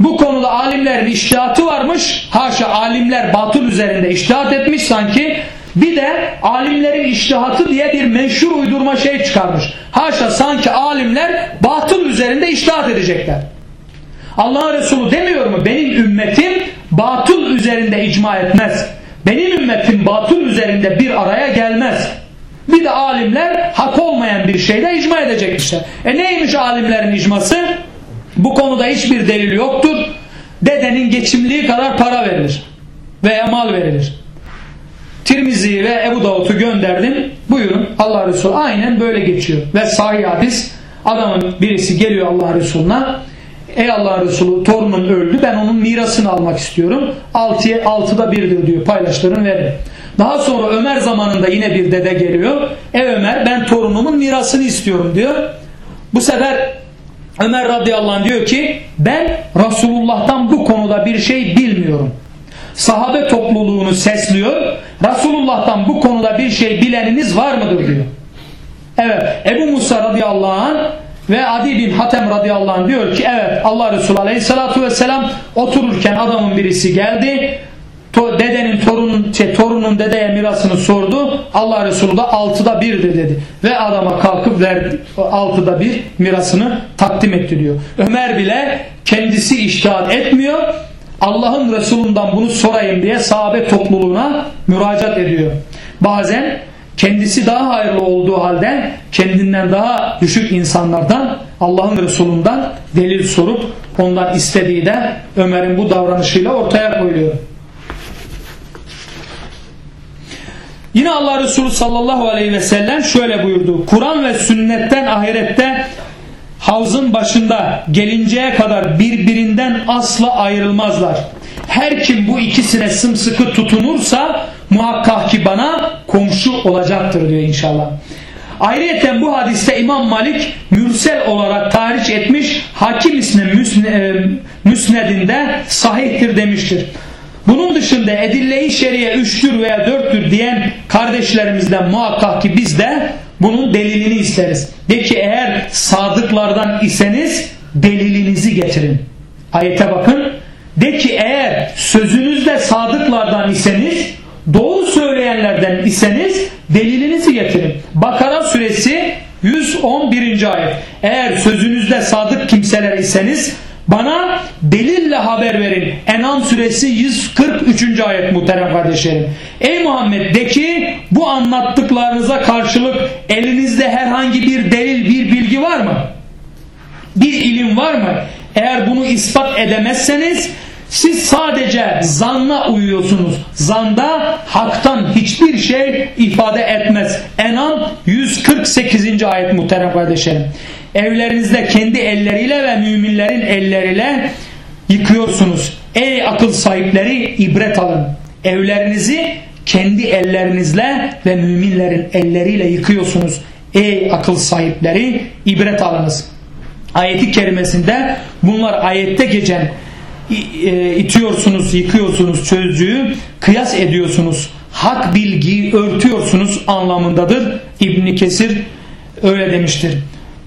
Bu konuda alimlerin iştihatı varmış. Haşa alimler batıl üzerinde iştihat etmiş sanki. Bir de alimlerin iştihatı diye bir menşur uydurma şey çıkarmış. Haşa sanki alimler batıl üzerinde iştihat edecekler. Allah Resulü demiyor mu? Benim ümmetim batıl üzerinde icma etmez. Benim ümmetim batıl üzerinde bir araya gelmez. Bir de alimler hak olmayan bir şeyle icma edecekmişler. E neymiş alimlerin icması? Bu konuda hiçbir delil yoktur. Dedenin geçimliği kadar para verilir. Veya mal verilir. Tirmizi ve Ebu Davud'u gönderdim. Buyurun Allah Resulü aynen böyle geçiyor. Ve sahih hadis adamın birisi geliyor Allah Resulü'ne Ey Allah Resulü torunum öldü ben onun mirasını almak istiyorum. Altıya, altıda birdir diyor paylaştırın verin. Daha sonra Ömer zamanında yine bir dede geliyor. Ey Ömer ben torunumun mirasını istiyorum diyor. Bu sefer Ömer radıyallahu anh diyor ki ben Resulullah'tan bu konuda bir şey bilmiyorum. Sahabe topluluğunu sesliyor. Resulullah'tan bu konuda bir şey bileniniz var mıdır diyor. Evet Ebu Musa radıyallahu anh Ve Adi bin Hatem radıyallahu anh diyor ki evet Allah Resulü aleyhissalatu vesselam otururken adamın birisi geldi. To, dedenin torunun, şey, torunun dedeye mirasını sordu. Allah Resulü de altıda birdir dedi. Ve adama kalkıp verdi, altıda bir mirasını takdim etti diyor. Ömer bile kendisi iştihat etmiyor. Allah'ın Resulünden bunu sorayım diye sahabe topluluğuna müracaat ediyor. Bazen kendisi daha hayırlı olduğu halde kendinden daha düşük insanlardan Allah'ın Resulünden delil sorup ondan istediği de Ömer'in bu davranışıyla ortaya koyuyor. Yine Allah Resulü sallallahu aleyhi ve sellem şöyle buyurdu. Kur'an ve sünnetten ahirette havzın başında gelinceye kadar birbirinden asla ayrılmazlar. Her kim bu ikisine sımsıkı tutunursa muhakkak ki bana komşu olacaktır diyor inşallah. Ayrıca bu hadiste İmam Malik mürsel olarak tarih etmiş hakim ismi e, müsnedinde sahihtir demiştir. Bunun dışında edille-i şeriye üçtür veya dörttür diyen kardeşlerimizden muhakkak ki biz de bunun delilini isteriz. De ki eğer sadıklardan iseniz delilinizi getirin. Ayete bakın. De ki eğer sözünüzde sadıklardan iseniz doğru söyleyenlerden iseniz delilinizi getirin. Bakara suresi 111. ayet. Eğer sözünüzde sadık kimseler iseniz bana delille haber verin. Enam suresi 143. ayet muhterem kardeşlerim. Ey Muhammed de ki bu anlattıklarınıza karşılık elinizde herhangi bir delil bir bilgi var mı? Bir ilim var mı? Eğer bunu ispat edemezseniz siz sadece zanna uyuyorsunuz. Zanda haktan hiçbir şey ifade etmez. Enam 148. ayet muhterem kardeşlerim. Evlerinizde kendi elleriyle ve müminlerin elleriyle yıkıyorsunuz. Ey akıl sahipleri ibret alın. Evlerinizi kendi ellerinizle ve müminlerin elleriyle yıkıyorsunuz. Ey akıl sahipleri ibret alınız. Ayeti kerimesinde bunlar ayette geçen e, itiyorsunuz, yıkıyorsunuz sözcüğü kıyas ediyorsunuz. Hak bilgiyi örtüyorsunuz anlamındadır. İbni Kesir öyle demiştir.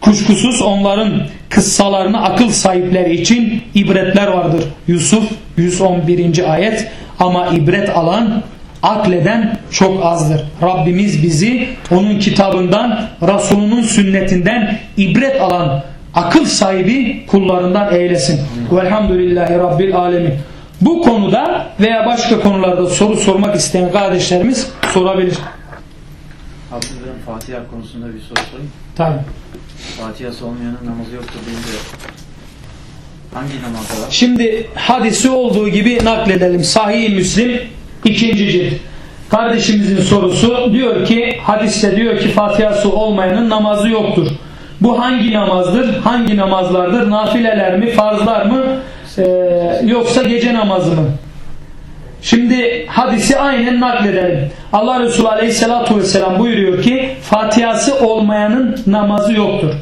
Kuşkusuz onların kıssalarını akıl sahipleri için ibretler vardır. Yusuf 111. ayet ama ibret alan akleden çok azdır. Rabbimiz bizi onun kitabından, Resulünün sünnetinden ibret alan akıl sahibi kullarından eylesin. Velhamdülillahi Rabbil Alemin. Bu konuda veya başka konularda soru sormak isteyen kardeşlerimiz sorabilir. Hafızların Fatiha konusunda bir soru sorayım. Tabi. Fatihası olmayanın namazı yoktur deyince hangi namazda? Şimdi hadisi olduğu gibi nakledelim. Sahih Müslim ikinci cilt. Kardeşimizin sorusu diyor ki hadiste diyor ki Fatihası olmayanın namazı yoktur. Bu hangi namazdır? Hangi namazlardır? Nafileler mi? Farzlar mı? Ee, yoksa gece namazı mı? Şimdi hadisi aynen nakledelim. Allah Resulü Aleyhisselatü Vesselam buyuruyor ki Fatihası olmayanın namazı yoktur.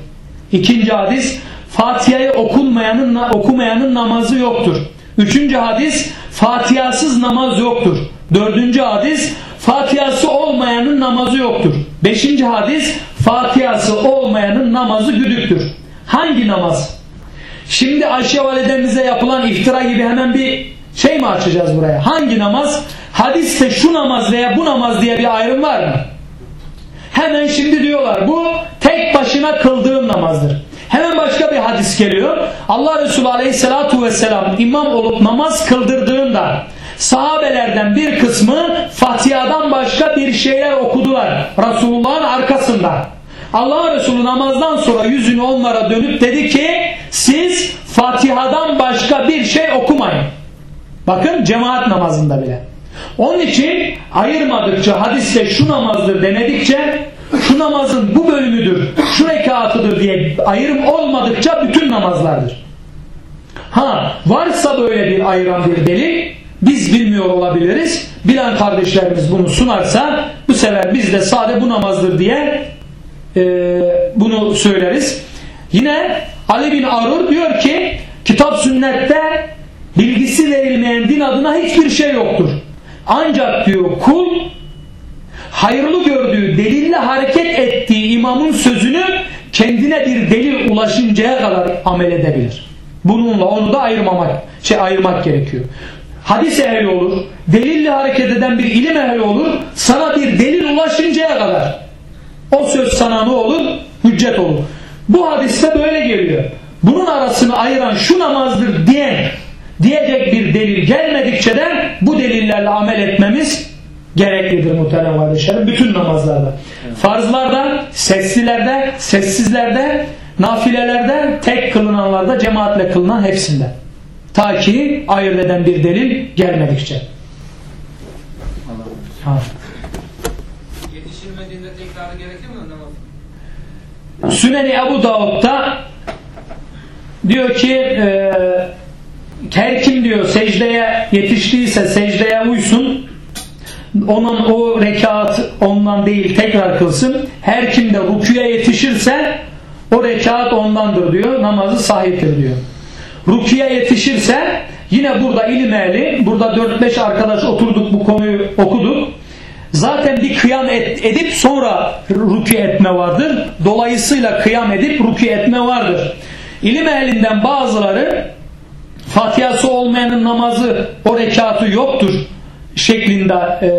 İkinci hadis Fatiha'yı okunmayanın, okumayanın namazı yoktur. Üçüncü hadis Fatihasız namaz yoktur. Dördüncü hadis Fatihası olmayanın namazı yoktur. Beşinci hadis Fatihası olmayanın namazı güdüktür. Hangi namaz? Şimdi Ayşe validemize yapılan iftira gibi hemen bir şey mi açacağız buraya? Hangi namaz? Hadiste şu namaz veya bu namaz diye bir ayrım var mı? Hemen şimdi diyorlar bu tek başına kıldığım namazdır. Hemen başka bir hadis geliyor. Allah Resulü Aleyhisselatü vesselam imam olup namaz kıldırdığında sahabelerden bir kısmı Fatiha'dan başka bir şeyler okudular. Resulullah'ın arkasında. Allah Resulü namazdan sonra yüzünü onlara dönüp dedi ki siz Fatiha'dan başka bir şey okumayın. Bakın cemaat namazında bile. Onun için ayırmadıkça hadiste şu namazdır denedikçe şu namazın bu bölümüdür, şu rekatıdır diye ayrım olmadıkça bütün namazlardır. Ha varsa böyle bir ayıran bir delil biz bilmiyor olabiliriz. Bilen kardeşlerimiz bunu sunarsa bu sefer biz de sade bu namazdır diye e, bunu söyleriz. Yine Ali bin Arur diyor ki kitap sünnette bilgisi verilmeyen din adına hiçbir şey yoktur. Ancak diyor kul hayırlı gördüğü delille hareket ettiği imamın sözünü kendine bir delil ulaşıncaya kadar amel edebilir. Bununla onu da ayırmamak, şey ayırmak gerekiyor. Hadis ehli olur, delille hareket eden bir ilim ehli olur, sana bir delil ulaşıncaya kadar o söz sana ne olur? Hüccet olur. Bu hadiste böyle geliyor. Bunun arasını ayıran şu namazdır diyen diyecek bir delil gelmedikçe de bu delillerle amel etmemiz gereklidir muhterem kardeşlerim. Bütün namazlarda. Farzlarda, seslilerde, sessizlerde, nafilelerde, tek kılınanlarda, cemaatle kılınan hepsinde. Ta ki ayırt eden bir delil gelmedikçe. Ha. Yetişilmediğinde tekrarı gerekir mi namaz? Süneni Ebu Davud'da diyor ki e, her kim diyor secdeye yetiştiyse secdeye uysun onun o rekat ondan değil tekrar kılsın her kim de rüküye yetişirse o rekat ondandır diyor namazı sahiptir diyor rüküye yetişirse yine burada ilim ehli burada 4-5 arkadaş oturduk bu konuyu okuduk Zaten bir kıyam edip sonra rükü etme vardır. Dolayısıyla kıyam edip rükü etme vardır. İlim ehlinden bazıları Fatihası olmayanın namazı o rekatı yoktur şeklinde e,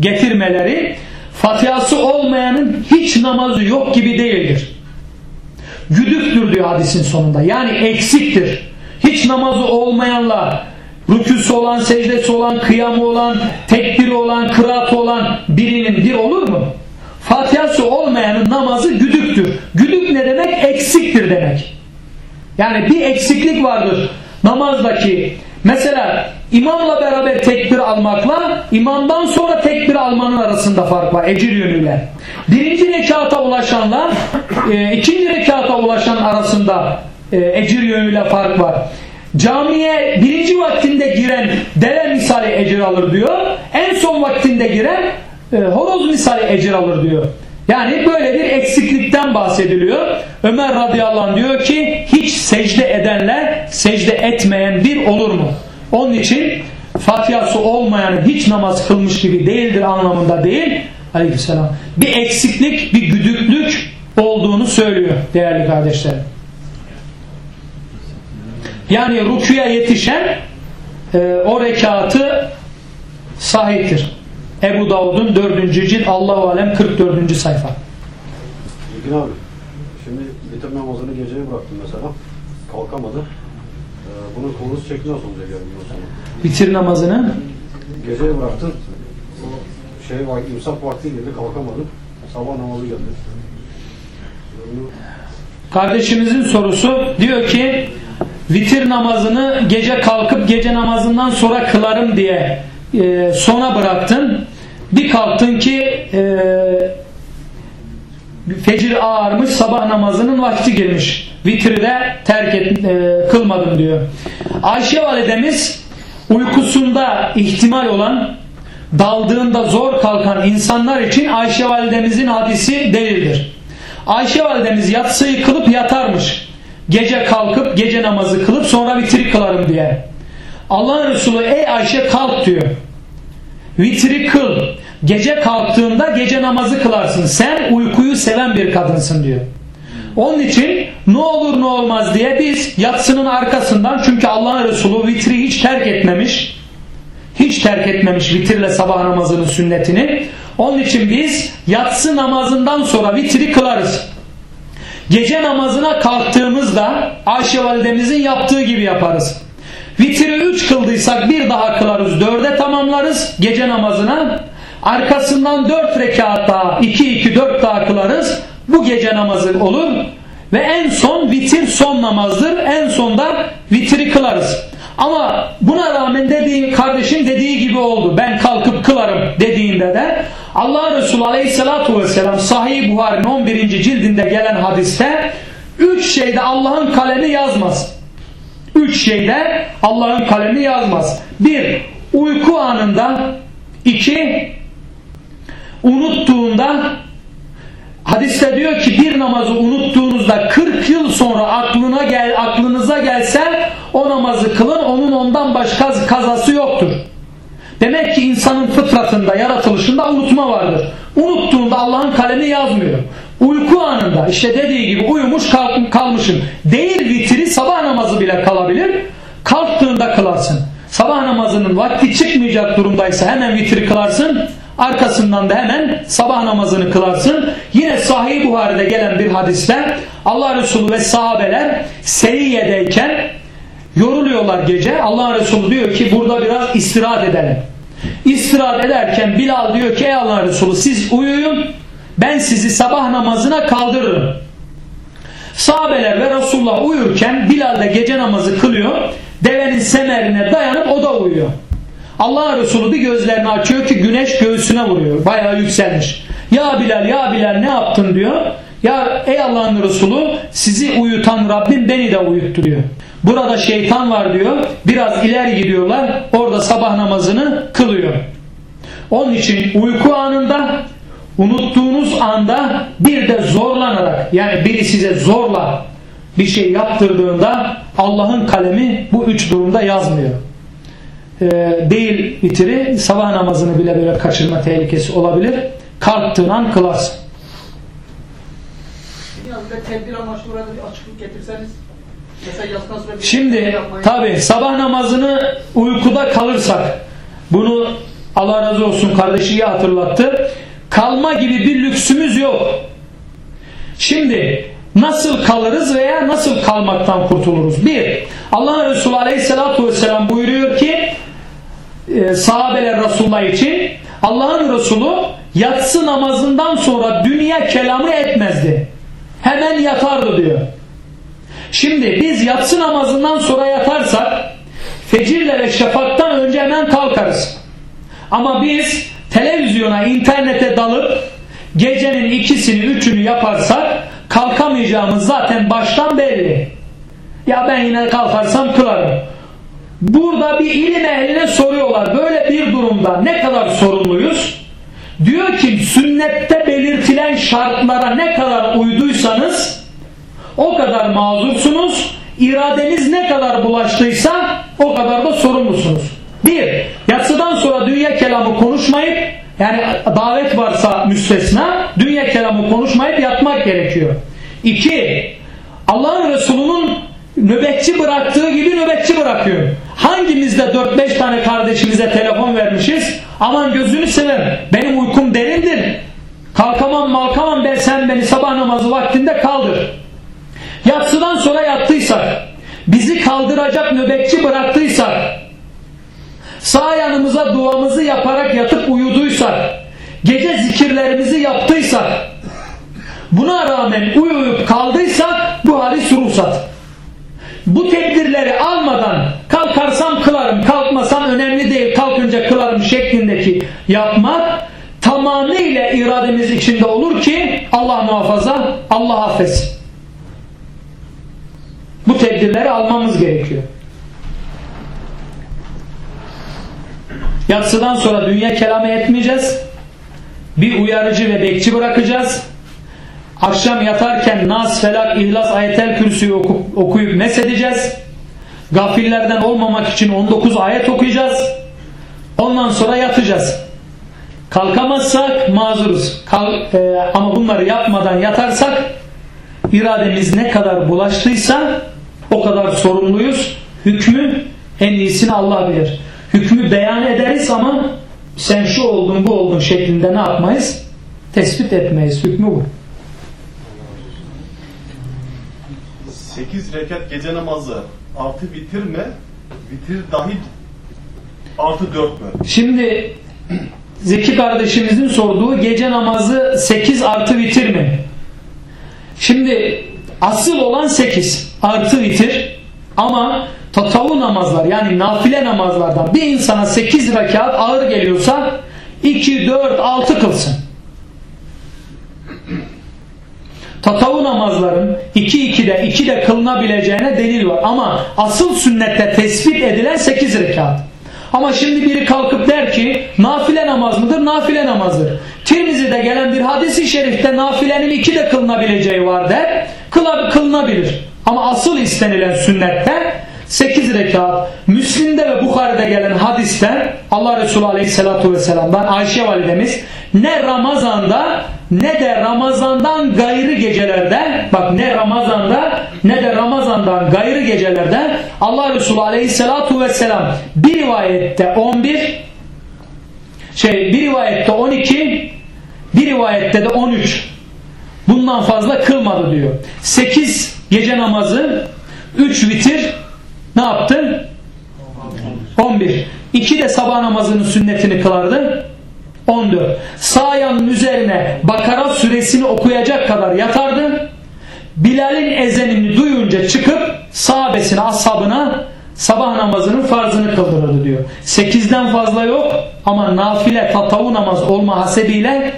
getirmeleri Fatihası olmayanın hiç namazı yok gibi değildir. Güdüktür diyor hadisin sonunda. Yani eksiktir. Hiç namazı olmayanla rüküsü olan, secdesi olan, kıyamı olan, tekbiri olan, kıraatı olan birinin bir olur mu? Fatihası olmayanın namazı güdüktür. Güdük ne demek? Eksiktir demek. Yani bir eksiklik vardır namazdaki. Mesela imamla beraber tekbir almakla imamdan sonra tekbir almanın arasında fark var ecir yönüyle. Birinci rekata ulaşanla e, ikinci rekata ulaşan arasında e, ecir yönüyle fark var. Camiye birinci vaktinde giren deve misali ecir alır diyor. En son vaktinde giren e, horoz misali ecir alır diyor. Yani böyle bir eksiklikten bahsediliyor. Ömer radıyallahu anh diyor ki hiç secde edenler secde etmeyen bir olur mu? Onun için Fatihası olmayan hiç namaz kılmış gibi değildir anlamında değil. Aleyhisselam. Bir eksiklik, bir güdüklük olduğunu söylüyor değerli kardeşlerim. Yani rüküye yetişen e, o rekatı sahiptir. Ebu Davud'un 4. cilt Allahu Alem 44. sayfa. İlgin abi, şimdi bitir namazını geceye bıraktım mesela. Kalkamadı. Ee, bunun konusu nasıl olacak yani bundan sonra? Bitir namazını. Geceye bıraktın. O şey vakti, imsak vakti geldi kalkamadım. Sabah namazı geldi. Kardeşimizin sorusu diyor ki vitir namazını gece kalkıp gece namazından sonra kılarım diye e, sona bıraktın. Bir kalktın ki e, fecir ağarmış sabah namazının vakti girmiş. Vitri de terk et, e, kılmadım diyor. Ayşe validemiz uykusunda ihtimal olan daldığında zor kalkan insanlar için Ayşe validemizin hadisi delildir. Ayşe validemiz yatsıyı kılıp yatarmış. Gece kalkıp gece namazı kılıp sonra vitri kılarım diye. Allah Resulü ey Ayşe kalk diyor. Vitri kıl. Gece kalktığında gece namazı kılarsın. Sen uykuyu seven bir kadınsın diyor. Onun için ne olur ne olmaz diye biz yatsının arkasından çünkü Allah Resulü vitri hiç terk etmemiş. Hiç terk etmemiş vitirle sabah namazının sünnetini. Onun için biz yatsı namazından sonra vitri kılarız. Gece namazına kalktığımızda Ayşe validemizin yaptığı gibi yaparız. Vitri 3 kıldıysak bir daha kılarız. 4'e tamamlarız gece namazına. Arkasından 4 rekat daha 2-2-4 daha kılarız. Bu gece namazı olur. Ve en son vitir son namazdır. En sonda vitri kılarız. Ama buna rağmen dediğin kardeşin dediği gibi oldu. Ben kalkıp kılarım dediğinde de Allah Resulü Aleyhisselatü Vesselam Sahih Buhari'nin 11. cildinde gelen hadiste üç şeyde Allah'ın kalemi yazmaz. Üç şeyde Allah'ın kalemi yazmaz. Bir, uyku anında. iki unuttuğunda hadiste diyor ki bir namazı unuttuğunuzda 40 yıl sonra aklına gel, aklınıza gelse o namazı kılın onun ondan başka kazası yoktur. Demek ki insanın fıtratında, yaratılışında unutma vardır. Unuttuğunda Allah'ın kalemi yazmıyor. Uyku anı anında işte dediği gibi uyumuş kalmışım. Değil vitri sabah namazı bile kalabilir. Kalktığında kılarsın. Sabah namazının vakti çıkmayacak durumdaysa hemen vitri kılarsın. Arkasından da hemen sabah namazını kılarsın. Yine Sahih Buhari'de gelen bir hadiste Allah Resulü ve sahabeler Seriye'deyken yoruluyorlar gece. Allah Resulü diyor ki burada biraz istirahat edelim. İstirahat ederken Bilal diyor ki ey Allah Resulü siz uyuyun ben sizi sabah namazına kaldırırım. Sahabeler ve Resulullah uyurken Bilal de gece namazı kılıyor. Devenin semerine dayanıp o da uyuyor. Allah Resulü bir gözlerini açıyor ki güneş göğsüne vuruyor. Bayağı yükselmiş. Ya Bilal ya Bilal ne yaptın diyor. Ya ey Allah'ın Resulü sizi uyutan Rabbim beni de uyuttu diyor. Burada şeytan var diyor. Biraz ileri gidiyorlar. Orada sabah namazını kılıyor. Onun için uyku anında unuttuğunuz anda bir de zorlanarak yani biri size zorla bir şey yaptırdığında Allah'ın kalemi bu üç durumda yazmıyor. Ee, değil bitiri sabah namazını bile böyle kaçırma tehlikesi olabilir. Kalktığın an kılarsın. Şimdi şey tabi sabah namazını uykuda kalırsak bunu Allah razı olsun kardeşi iyi hatırlattı. Kalma gibi bir lüksümüz yok. Şimdi nasıl kalırız veya nasıl kalmaktan kurtuluruz? Bir, Allah Resulü Aleyhisselatü Vesselam buyuruyor ki e, sahabeler Resulullah için Allah'ın Resulü yatsı namazından sonra dünya kelamı etmezdi. Hemen yatardı diyor. Şimdi biz yatsı namazından sonra yatarsak fecirle ve şafaktan önce hemen kalkarız. Ama biz televizyona, internete dalıp gecenin ikisini, üçünü yaparsak kalkamayacağımız zaten baştan belli. Ya ben yine kalkarsam kılarım. Burada bir ilim ehline soruyorlar. Böyle bir durumda ne kadar sorumluyuz? Diyor ki sünnette belirtilen şartlara ne kadar uyduysanız o kadar mazursunuz. İradeniz ne kadar bulaştıysa o kadar da sorumlusunuz. Bir, yatsıdan sonra dünya kelamı konuşmayıp yani davet varsa müstesna dünya kelamı konuşmayıp yatmak gerekiyor. İki, Allah'ın Resulü'nün nöbetçi bıraktığı gibi nöbetçi bırakıyor. Hangimizde 4-5 tane kardeşimize telefon vermişiz? Aman gözünü sever. Benim uykum derindir. Kalkamam malkamam ben sen beni sabah namazı vaktinde kaldır. Yatsıdan sonra yattıysak, bizi kaldıracak nöbetçi bıraktıysak, sağ yanımıza duamızı yaparak yatıp uyuduysak, gece zikirlerimizi yaptıysak, buna rağmen uyuyup kaldıysak bu hadis ruhsat. Bu tedbirleri almadan kalkarsam kılarım, kalkmasam önemli değil, kalkınca kılarım şeklindeki yapmak tamamıyla irademiz içinde olur ki Allah muhafaza, Allah affetsin. Bu tedbirleri almamız gerekiyor. Yatsıdan sonra dünya kelamı etmeyeceğiz. Bir uyarıcı ve bekçi bırakacağız. Akşam yatarken Nas, Felak, İhlas, Ayetel Kürsü'yü oku, okuyup mesedeceğiz. Gafillerden olmamak için 19 ayet okuyacağız. Ondan sonra yatacağız. Kalkamazsak mazuruz. Kal, e, ama bunları yapmadan yatarsak irademiz ne kadar bulaştıysa o kadar sorumluyuz. Hükmü en iyisini Allah bilir. Hükmü beyan ederiz ama sen şu oldun bu oldun şeklinde ne yapmayız? Tespit etmeyiz. Hükmü bu. 8 rekat gece namazı artı vitir mi? Vitir dahil artı 4 mü? Şimdi Zeki kardeşimizin sorduğu gece namazı 8 artı vitir mi? Şimdi asıl olan 8 artı vitir ama tatavu namazlar yani nafile namazlardan bir insana 8 rekat ağır geliyorsa 2, 4, 6 kılsın. Tatavu namazların 2-2'de 2'de kılınabileceğine delil var. Ama asıl sünnette tespit edilen 8 rekat. Ama şimdi biri kalkıp der ki nafile namaz mıdır? Nafile namazdır. Tirmizi'de gelen bir hadisi şerifte nafilenin 2'de kılınabileceği var der. Kılınabilir. Ama asıl istenilen sünnette 8 rekat. Müslim'de ve Bukhari'de gelen hadiste Allah Resulü Aleyhisselatü Vesselam'dan Ayşe validemiz ne Ramazan'da ne de Ramazan'dan gayrı gecelerde bak ne Ramazan'da ne de Ramazan'dan gayrı gecelerde Allah Resulü aleyhissalatu vesselam bir rivayette 11 şey bir rivayette 12 bir rivayette de 13 bundan fazla kılmadı diyor. 8 gece namazı 3 vitir ne yaptı? 11. 2 de sabah namazının sünnetini kılardı. 14. Sağ ayağının üzerine Bakara suresini okuyacak kadar yatardı. Bilal'in ezenini duyunca çıkıp sahabesine, ashabına sabah namazının farzını kıldırırdı diyor. 8'den fazla yok ama nafile tatavu namaz olma hasebiyle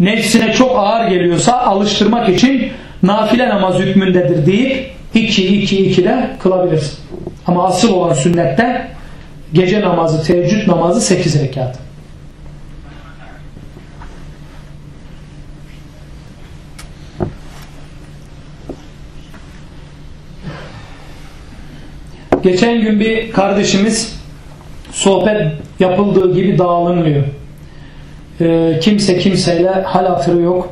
nefsine çok ağır geliyorsa alıştırmak için nafile namaz hükmündedir deyip 2-2-2'de kılabilirsin. Ama asıl olan sünnette gece namazı, teheccüd namazı 8 rekat. Geçen gün bir kardeşimiz sohbet yapıldığı gibi dağılınmıyor. Ee, kimse kimseyle hal hatırı yok.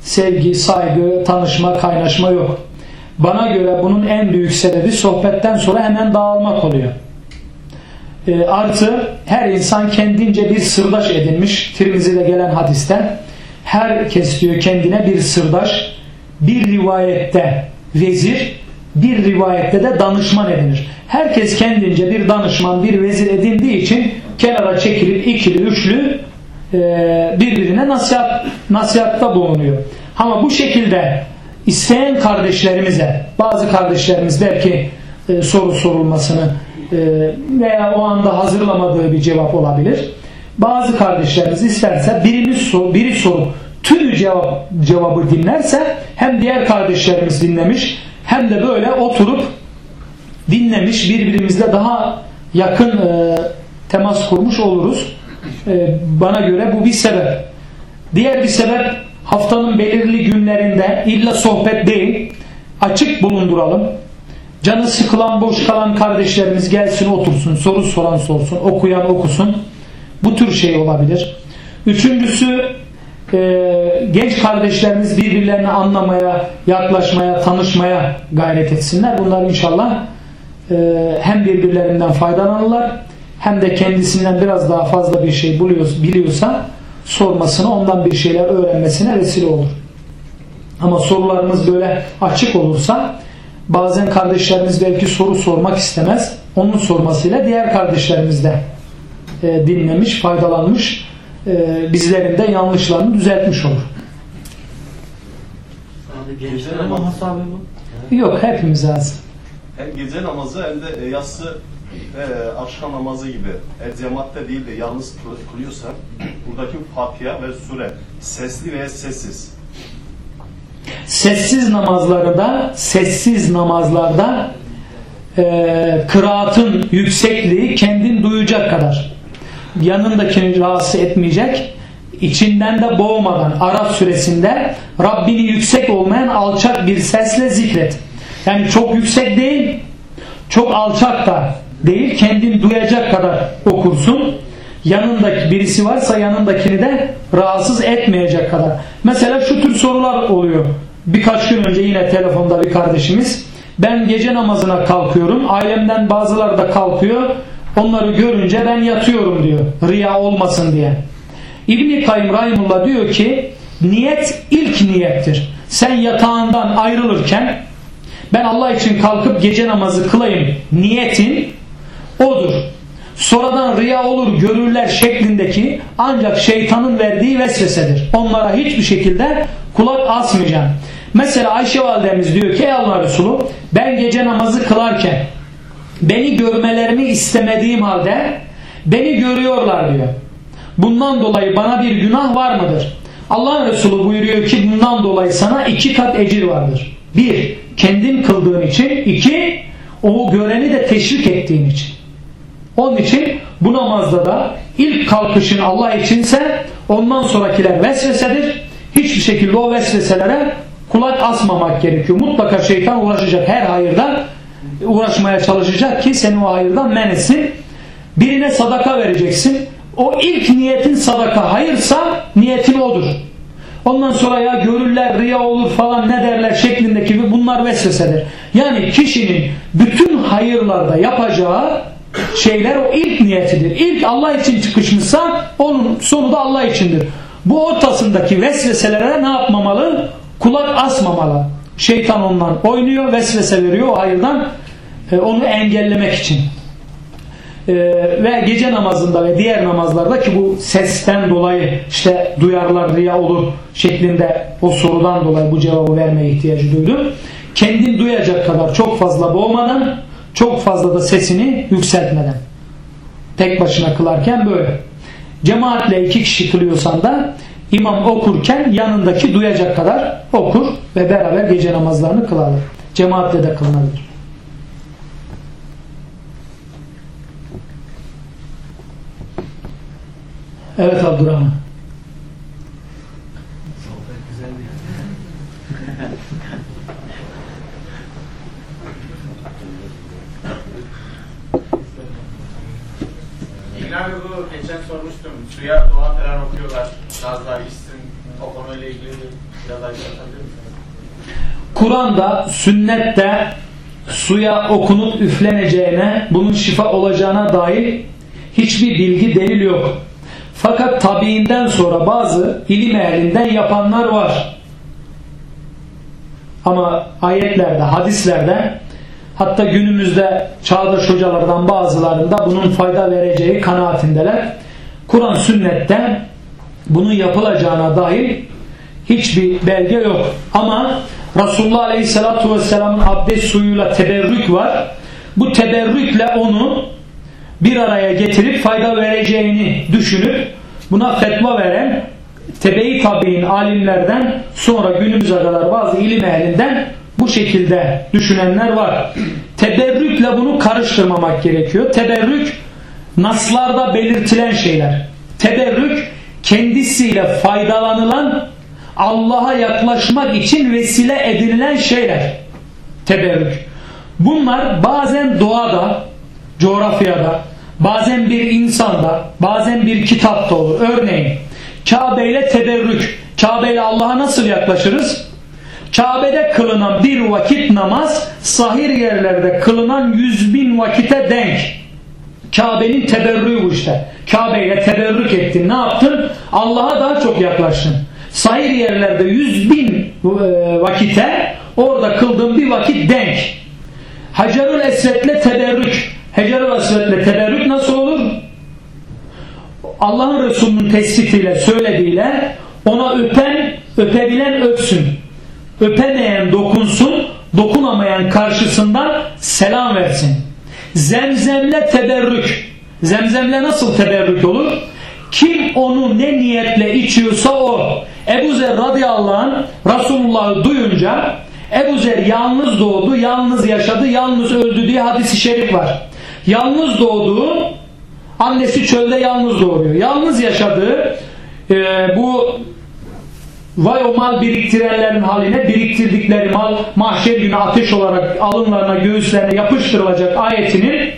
Sevgi, saygı, tanışma, kaynaşma yok. Bana göre bunun en büyük sebebi sohbetten sonra hemen dağılmak oluyor. E, artı her insan kendince bir sırdaş edinmiş. Tirmizi'de gelen hadiste herkes diyor kendine bir sırdaş, bir rivayette vezir, bir rivayette de danışman edinir. Herkes kendince bir danışman, bir vezir edindiği için kenara çekilip ikili, üçlü e, birbirine nasihat, nasihatta bulunuyor. Ama bu şekilde isteyen kardeşlerimize, bazı kardeşlerimiz belki e, soru sorulmasını e, veya o anda hazırlamadığı bir cevap olabilir. Bazı kardeşlerimiz isterse birimiz sor, biri sorup tüm cevap, cevabı dinlerse hem diğer kardeşlerimiz dinlemiş hem de böyle oturup dinlemiş birbirimizle daha yakın e, temas kurmuş oluruz. E, bana göre bu bir sebep. Diğer bir sebep haftanın belirli günlerinde illa sohbet değil açık bulunduralım. Canı sıkılan boş kalan kardeşlerimiz gelsin otursun soru soran sorsun okuyan okusun. Bu tür şey olabilir. Üçüncüsü e, genç kardeşlerimiz birbirlerini anlamaya, yaklaşmaya, tanışmaya gayret etsinler. Bunlar inşallah e, hem birbirlerinden faydalanırlar hem de kendisinden biraz daha fazla bir şey buluyor, biliyorsa sormasına, ondan bir şeyler öğrenmesine vesile olur. Ama sorularımız böyle açık olursa bazen kardeşlerimiz belki soru sormak istemez. Onun sormasıyla diğer kardeşlerimiz de e, dinlemiş, faydalanmış, e, bizlerin de yanlışlarını düzeltmiş olur. Gece namazı abi bu. Yok hepimiz az. Hem gece namazı hem de e, yatsı ve akşam namazı gibi eğer cemaatte değil de yalnız kıl- kılıyorsa buradaki Fatiha ve sure sesli veya sessiz. Sessiz namazlarda, sessiz namazlarda e, kıraatın yüksekliği kendin duyacak kadar. Yanındakini rahatsız etmeyecek. içinden de boğmadan Arap suresinde Rabbini yüksek olmayan alçak bir sesle zikret. Yani çok yüksek değil, çok alçak da değil, kendin duyacak kadar okursun. Yanındaki birisi varsa yanındakini de rahatsız etmeyecek kadar. Mesela şu tür sorular oluyor. Birkaç gün önce yine telefonda bir kardeşimiz ben gece namazına kalkıyorum. Ailemden bazıları da kalkıyor. Onları görünce ben yatıyorum diyor. Riya olmasın diye. İbn-i Kayyum Rahimullah diyor ki niyet ilk niyettir. Sen yatağından ayrılırken ben Allah için kalkıp gece namazı kılayım niyetin odur. Sonradan riya olur görürler şeklindeki ancak şeytanın verdiği vesvesedir. Onlara hiçbir şekilde kulak asmayacağım. Mesela Ayşe validemiz diyor ki ey Allah Resulü ben gece namazı kılarken beni görmelerini istemediğim halde beni görüyorlar diyor. Bundan dolayı bana bir günah var mıdır? Allah Resulü buyuruyor ki bundan dolayı sana iki kat ecir vardır. Bir, kendin kıldığın için. iki o göreni de teşvik ettiğin için. Onun için bu namazda da ilk kalkışın Allah içinse ondan sonrakiler vesvesedir. Hiçbir şekilde o vesveselere kulak asmamak gerekiyor. Mutlaka şeytan uğraşacak her hayırda uğraşmaya çalışacak ki seni o hayırdan men etsin. Birine sadaka vereceksin. O ilk niyetin sadaka hayırsa niyetin odur. Ondan sonra ya görürler, riya olur falan ne derler şeklindeki gibi bunlar vesvesedir. Yani kişinin bütün hayırlarda yapacağı şeyler o ilk niyetidir. İlk Allah için çıkışmışsa onun sonu da Allah içindir. Bu ortasındaki vesveselere ne yapmamalı? Kulak asmamalı. Şeytan ondan oynuyor, vesvese veriyor o hayırdan e, onu engellemek için. E, ve gece namazında ve diğer namazlarda ki bu sesten dolayı işte duyarlar riya olur şeklinde o sorudan dolayı bu cevabı vermeye ihtiyacı duydum. Kendin duyacak kadar çok fazla boğmadan çok fazla da sesini yükseltmeden. Tek başına kılarken böyle. Cemaatle iki kişi kılıyorsan da imam okurken yanındaki duyacak kadar okur ve beraber gece namazlarını kılarlar. Cemaatle de kılınabilir. Evet Abdurrahman. İlhan geçen sormuştum. Suya dua falan okuyorlar. Bazılar içsin. O konuyla ilgili biraz misiniz? Kur'an'da, sünnette suya okunup üfleneceğine, bunun şifa olacağına dair hiçbir bilgi delil yok. Fakat tabiinden sonra bazı ilim ehlinden yapanlar var. Ama ayetlerde, hadislerde hatta günümüzde çağdaş hocalardan bazılarında bunun fayda vereceği kanaatindeler. Kur'an sünnette bunun yapılacağına dair hiçbir belge yok. Ama Resulullah Aleyhisselatü Vesselam'ın abdest suyuyla teberrük var. Bu teberrükle onu bir araya getirip fayda vereceğini düşünüp buna fetva veren tebe-i tabi'in alimlerden sonra günümüze kadar bazı ilim ehlinden bu şekilde düşünenler var. Teberrükle bunu karıştırmamak gerekiyor. Teberrük naslarda belirtilen şeyler. Teberrük kendisiyle faydalanılan Allah'a yaklaşmak için vesile edinilen şeyler. Teberrük. Bunlar bazen doğada, coğrafyada, bazen bir insanda, bazen bir kitapta olur. Örneğin Kabe ile teberrük. Kabe ile Allah'a nasıl yaklaşırız? Kabe'de kılınan bir vakit namaz sahir yerlerde kılınan yüz bin vakite denk. Kabe'nin teberrüğü bu işte. Kabe ile teberrük ettin. Ne yaptın? Allah'a daha çok yaklaştın. Sahir yerlerde yüz bin e, vakite orada kıldığın bir vakit denk. Hacerül Esved'le teberrük. Hacerül Esved'le teberrük nasıl olur? Allah'ın Resulü'nün tespitiyle, söylediğiyle ona öpen, öpebilen öpsün. Öpemeyen dokunsun, dokunamayan karşısından selam versin. Zemzemle teberrük. Zemzemle nasıl teberrük olur? Kim onu ne niyetle içiyorsa o. Ebu Zer radıyallahu anh Resulullah'ı duyunca Ebu Zer yalnız doğdu, yalnız yaşadı, yalnız öldü diye hadisi şerif var. Yalnız doğduğu annesi çölde yalnız doğuruyor. Yalnız yaşadığı e, bu vay o mal biriktirenlerin haline biriktirdikleri mal mahşer günü ateş olarak alınlarına göğüslerine yapıştırılacak ayetinin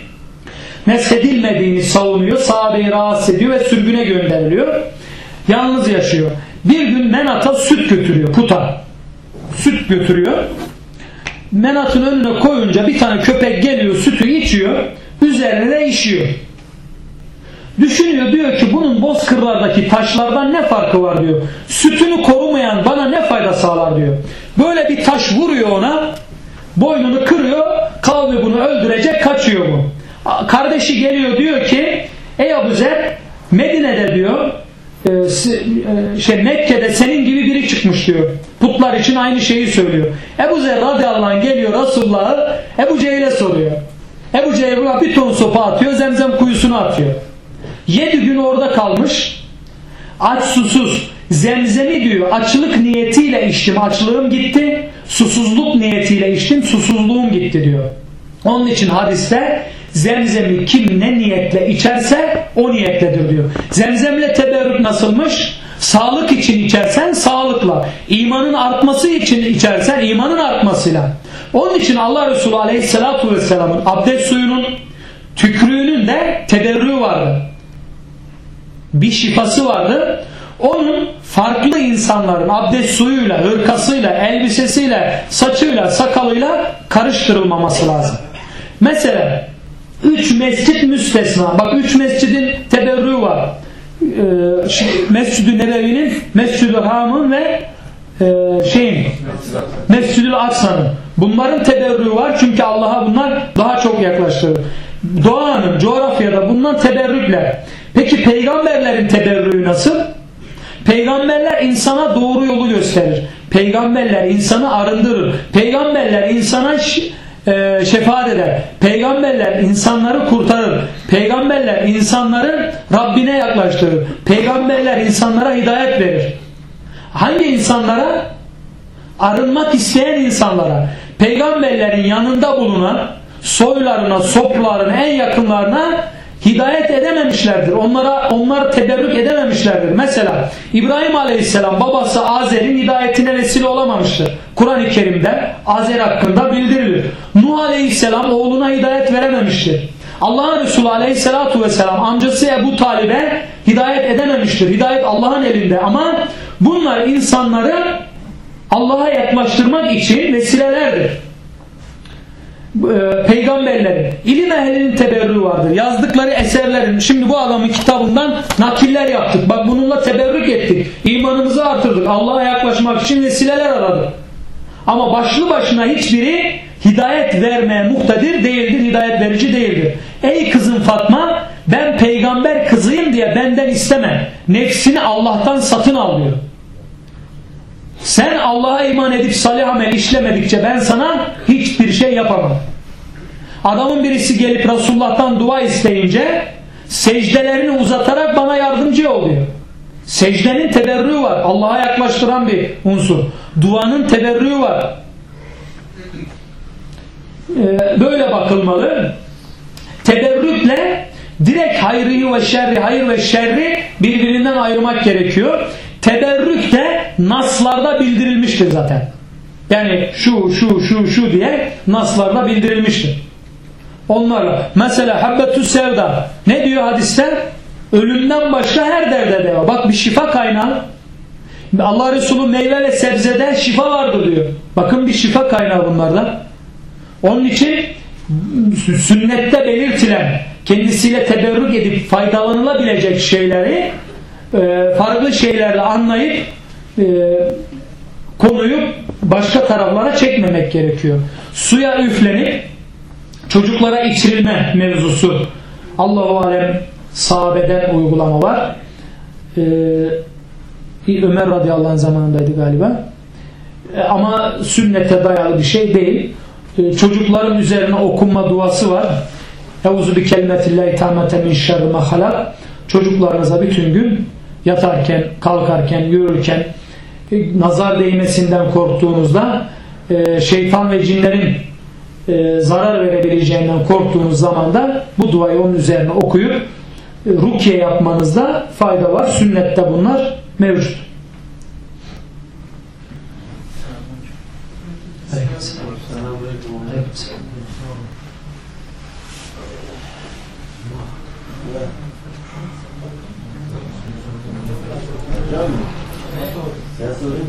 nesedilmediğini savunuyor. Sahabeyi rahatsız ediyor ve sürgüne gönderiliyor. Yalnız yaşıyor. Bir gün Menat'a süt götürüyor puta. Süt götürüyor. Menat'ın önüne koyunca bir tane köpek geliyor sütü içiyor. Üzerine de işiyor. Düşünüyor diyor ki bunun bozkırlardaki taşlardan ne farkı var diyor. Sütünü korumayan bana ne fayda sağlar diyor. Böyle bir taş vuruyor ona. Boynunu kırıyor. Kavmi bunu öldürecek kaçıyor bu. Kardeşi geliyor diyor ki ey Abu Zer Medine'de diyor şey Mekke'de senin gibi biri çıkmış diyor. Putlar için aynı şeyi söylüyor. Ebu Zer radıyallahu anh geliyor Resulullah'ı Ebu Cehil'e soruyor. Ebu Cehil bir ton sopa atıyor zemzem kuyusuna atıyor. Yedi gün orada kalmış. Aç susuz. Zemzemi diyor açlık niyetiyle içtim. Açlığım gitti. Susuzluk niyetiyle içtim. Susuzluğum gitti diyor. Onun için hadiste zemzemi kim ne niyetle içerse o niyetledir diyor. Zemzemle teberrük nasılmış? Sağlık için içersen sağlıkla. imanın artması için içersen imanın artmasıyla. Onun için Allah Resulü Aleyhisselatü Vesselam'ın abdest suyunun tükrüğünün de teberrüğü vardı bir şifası vardı. onun farklı insanların abdest suyuyla, hırkasıyla, elbisesiyle, saçıyla, sakalıyla karıştırılmaması lazım. Mesela üç mescit müstesna. Bak üç mescidin teberrü var. Ee, Mescid-i Nebevi'nin, Mescid-i Ham'ın ve e, şeyin Mescid-i Aksa'nın. Bunların teberrü var çünkü Allah'a bunlar daha çok yaklaştırır. Doğanın, coğrafyada bunlar teberrükler. Peki peygamberlerin teberrüğü nasıl? Peygamberler insana doğru yolu gösterir. Peygamberler insanı arındırır. Peygamberler insana e, şefaat eder. Peygamberler insanları kurtarır. Peygamberler insanları Rabbine yaklaştırır. Peygamberler insanlara hidayet verir. Hangi insanlara? Arınmak isteyen insanlara. Peygamberlerin yanında bulunan soylarına, soplarına, en yakınlarına hidayet edememişlerdir. Onlara onlar teberrük edememişlerdir. Mesela İbrahim Aleyhisselam babası Azer'in hidayetine vesile olamamıştır. Kur'an-ı Kerim'de Azer hakkında bildirilir. Nuh Aleyhisselam oğluna hidayet verememiştir. Allah'ın Resulü Aleyhisselatu Vesselam amcası Ebu Talib'e hidayet edememiştir. Hidayet Allah'ın elinde ama bunlar insanları Allah'a yaklaştırmak için vesilelerdir. E, peygamberlerin, ilim ehlinin teberrü vardır. Yazdıkları eserlerin, şimdi bu adamın kitabından nakiller yaptık. Bak bununla teberrük ettik. İmanımızı artırdık. Allah'a yaklaşmak için vesileler aradık. Ama başlı başına hiçbiri hidayet vermeye muhtadir değildir, hidayet verici değildir. Ey kızım Fatma, ben peygamber kızıyım diye benden isteme. Nefsini Allah'tan satın al diyor. Sen Allah'a iman edip salih amel işlemedikçe ben sana hiçbir şey yapamam. Adamın birisi gelip Resulullah'tan dua isteyince secdelerini uzatarak bana yardımcı oluyor. Secdenin teberrüğü var. Allah'a yaklaştıran bir unsur. Duanın teberrüğü var. Ee, böyle bakılmalı. Teberrükle direkt hayrı ve şerri, hayır ve şerri birbirinden ayırmak gerekiyor. Teberrük de naslarda bildirilmiştir zaten. Yani şu şu şu şu diye naslarda bildirilmiştir. Onlarla. Mesela habbetü sevda. Ne diyor hadiste? Ölümden başka her derde deva. Bak bir şifa kaynağı. Allah Resulü meyve ve sebzede şifa vardır diyor. Bakın bir şifa kaynağı bunlarda. Onun için sünnette belirtilen kendisiyle teberrük edip faydalanılabilecek şeyleri e, farklı şeylerle anlayıp e, konuyu başka taraflara çekmemek gerekiyor. Suya üflenip çocuklara içirilme mevzusu Allahu alem sahabeden uygulama var. Ee, Ömer radıyallahu anh zamanındaydı galiba. Ee, ama sünnete dayalı bir şey değil. Ee, çocukların üzerine okunma duası var. Euzu bi kelimetillahi tamate min şerri ma halak. Çocuklarınıza bütün gün yatarken, kalkarken, yürürken e, nazar değmesinden korktuğunuzda e, şeytan ve cinlerin e, zarar verebileceğinden korktuğunuz zaman da bu duayı onun üzerine okuyup rukiye yapmanızda fayda var. Sünnette bunlar mevcut. Sen sorayım?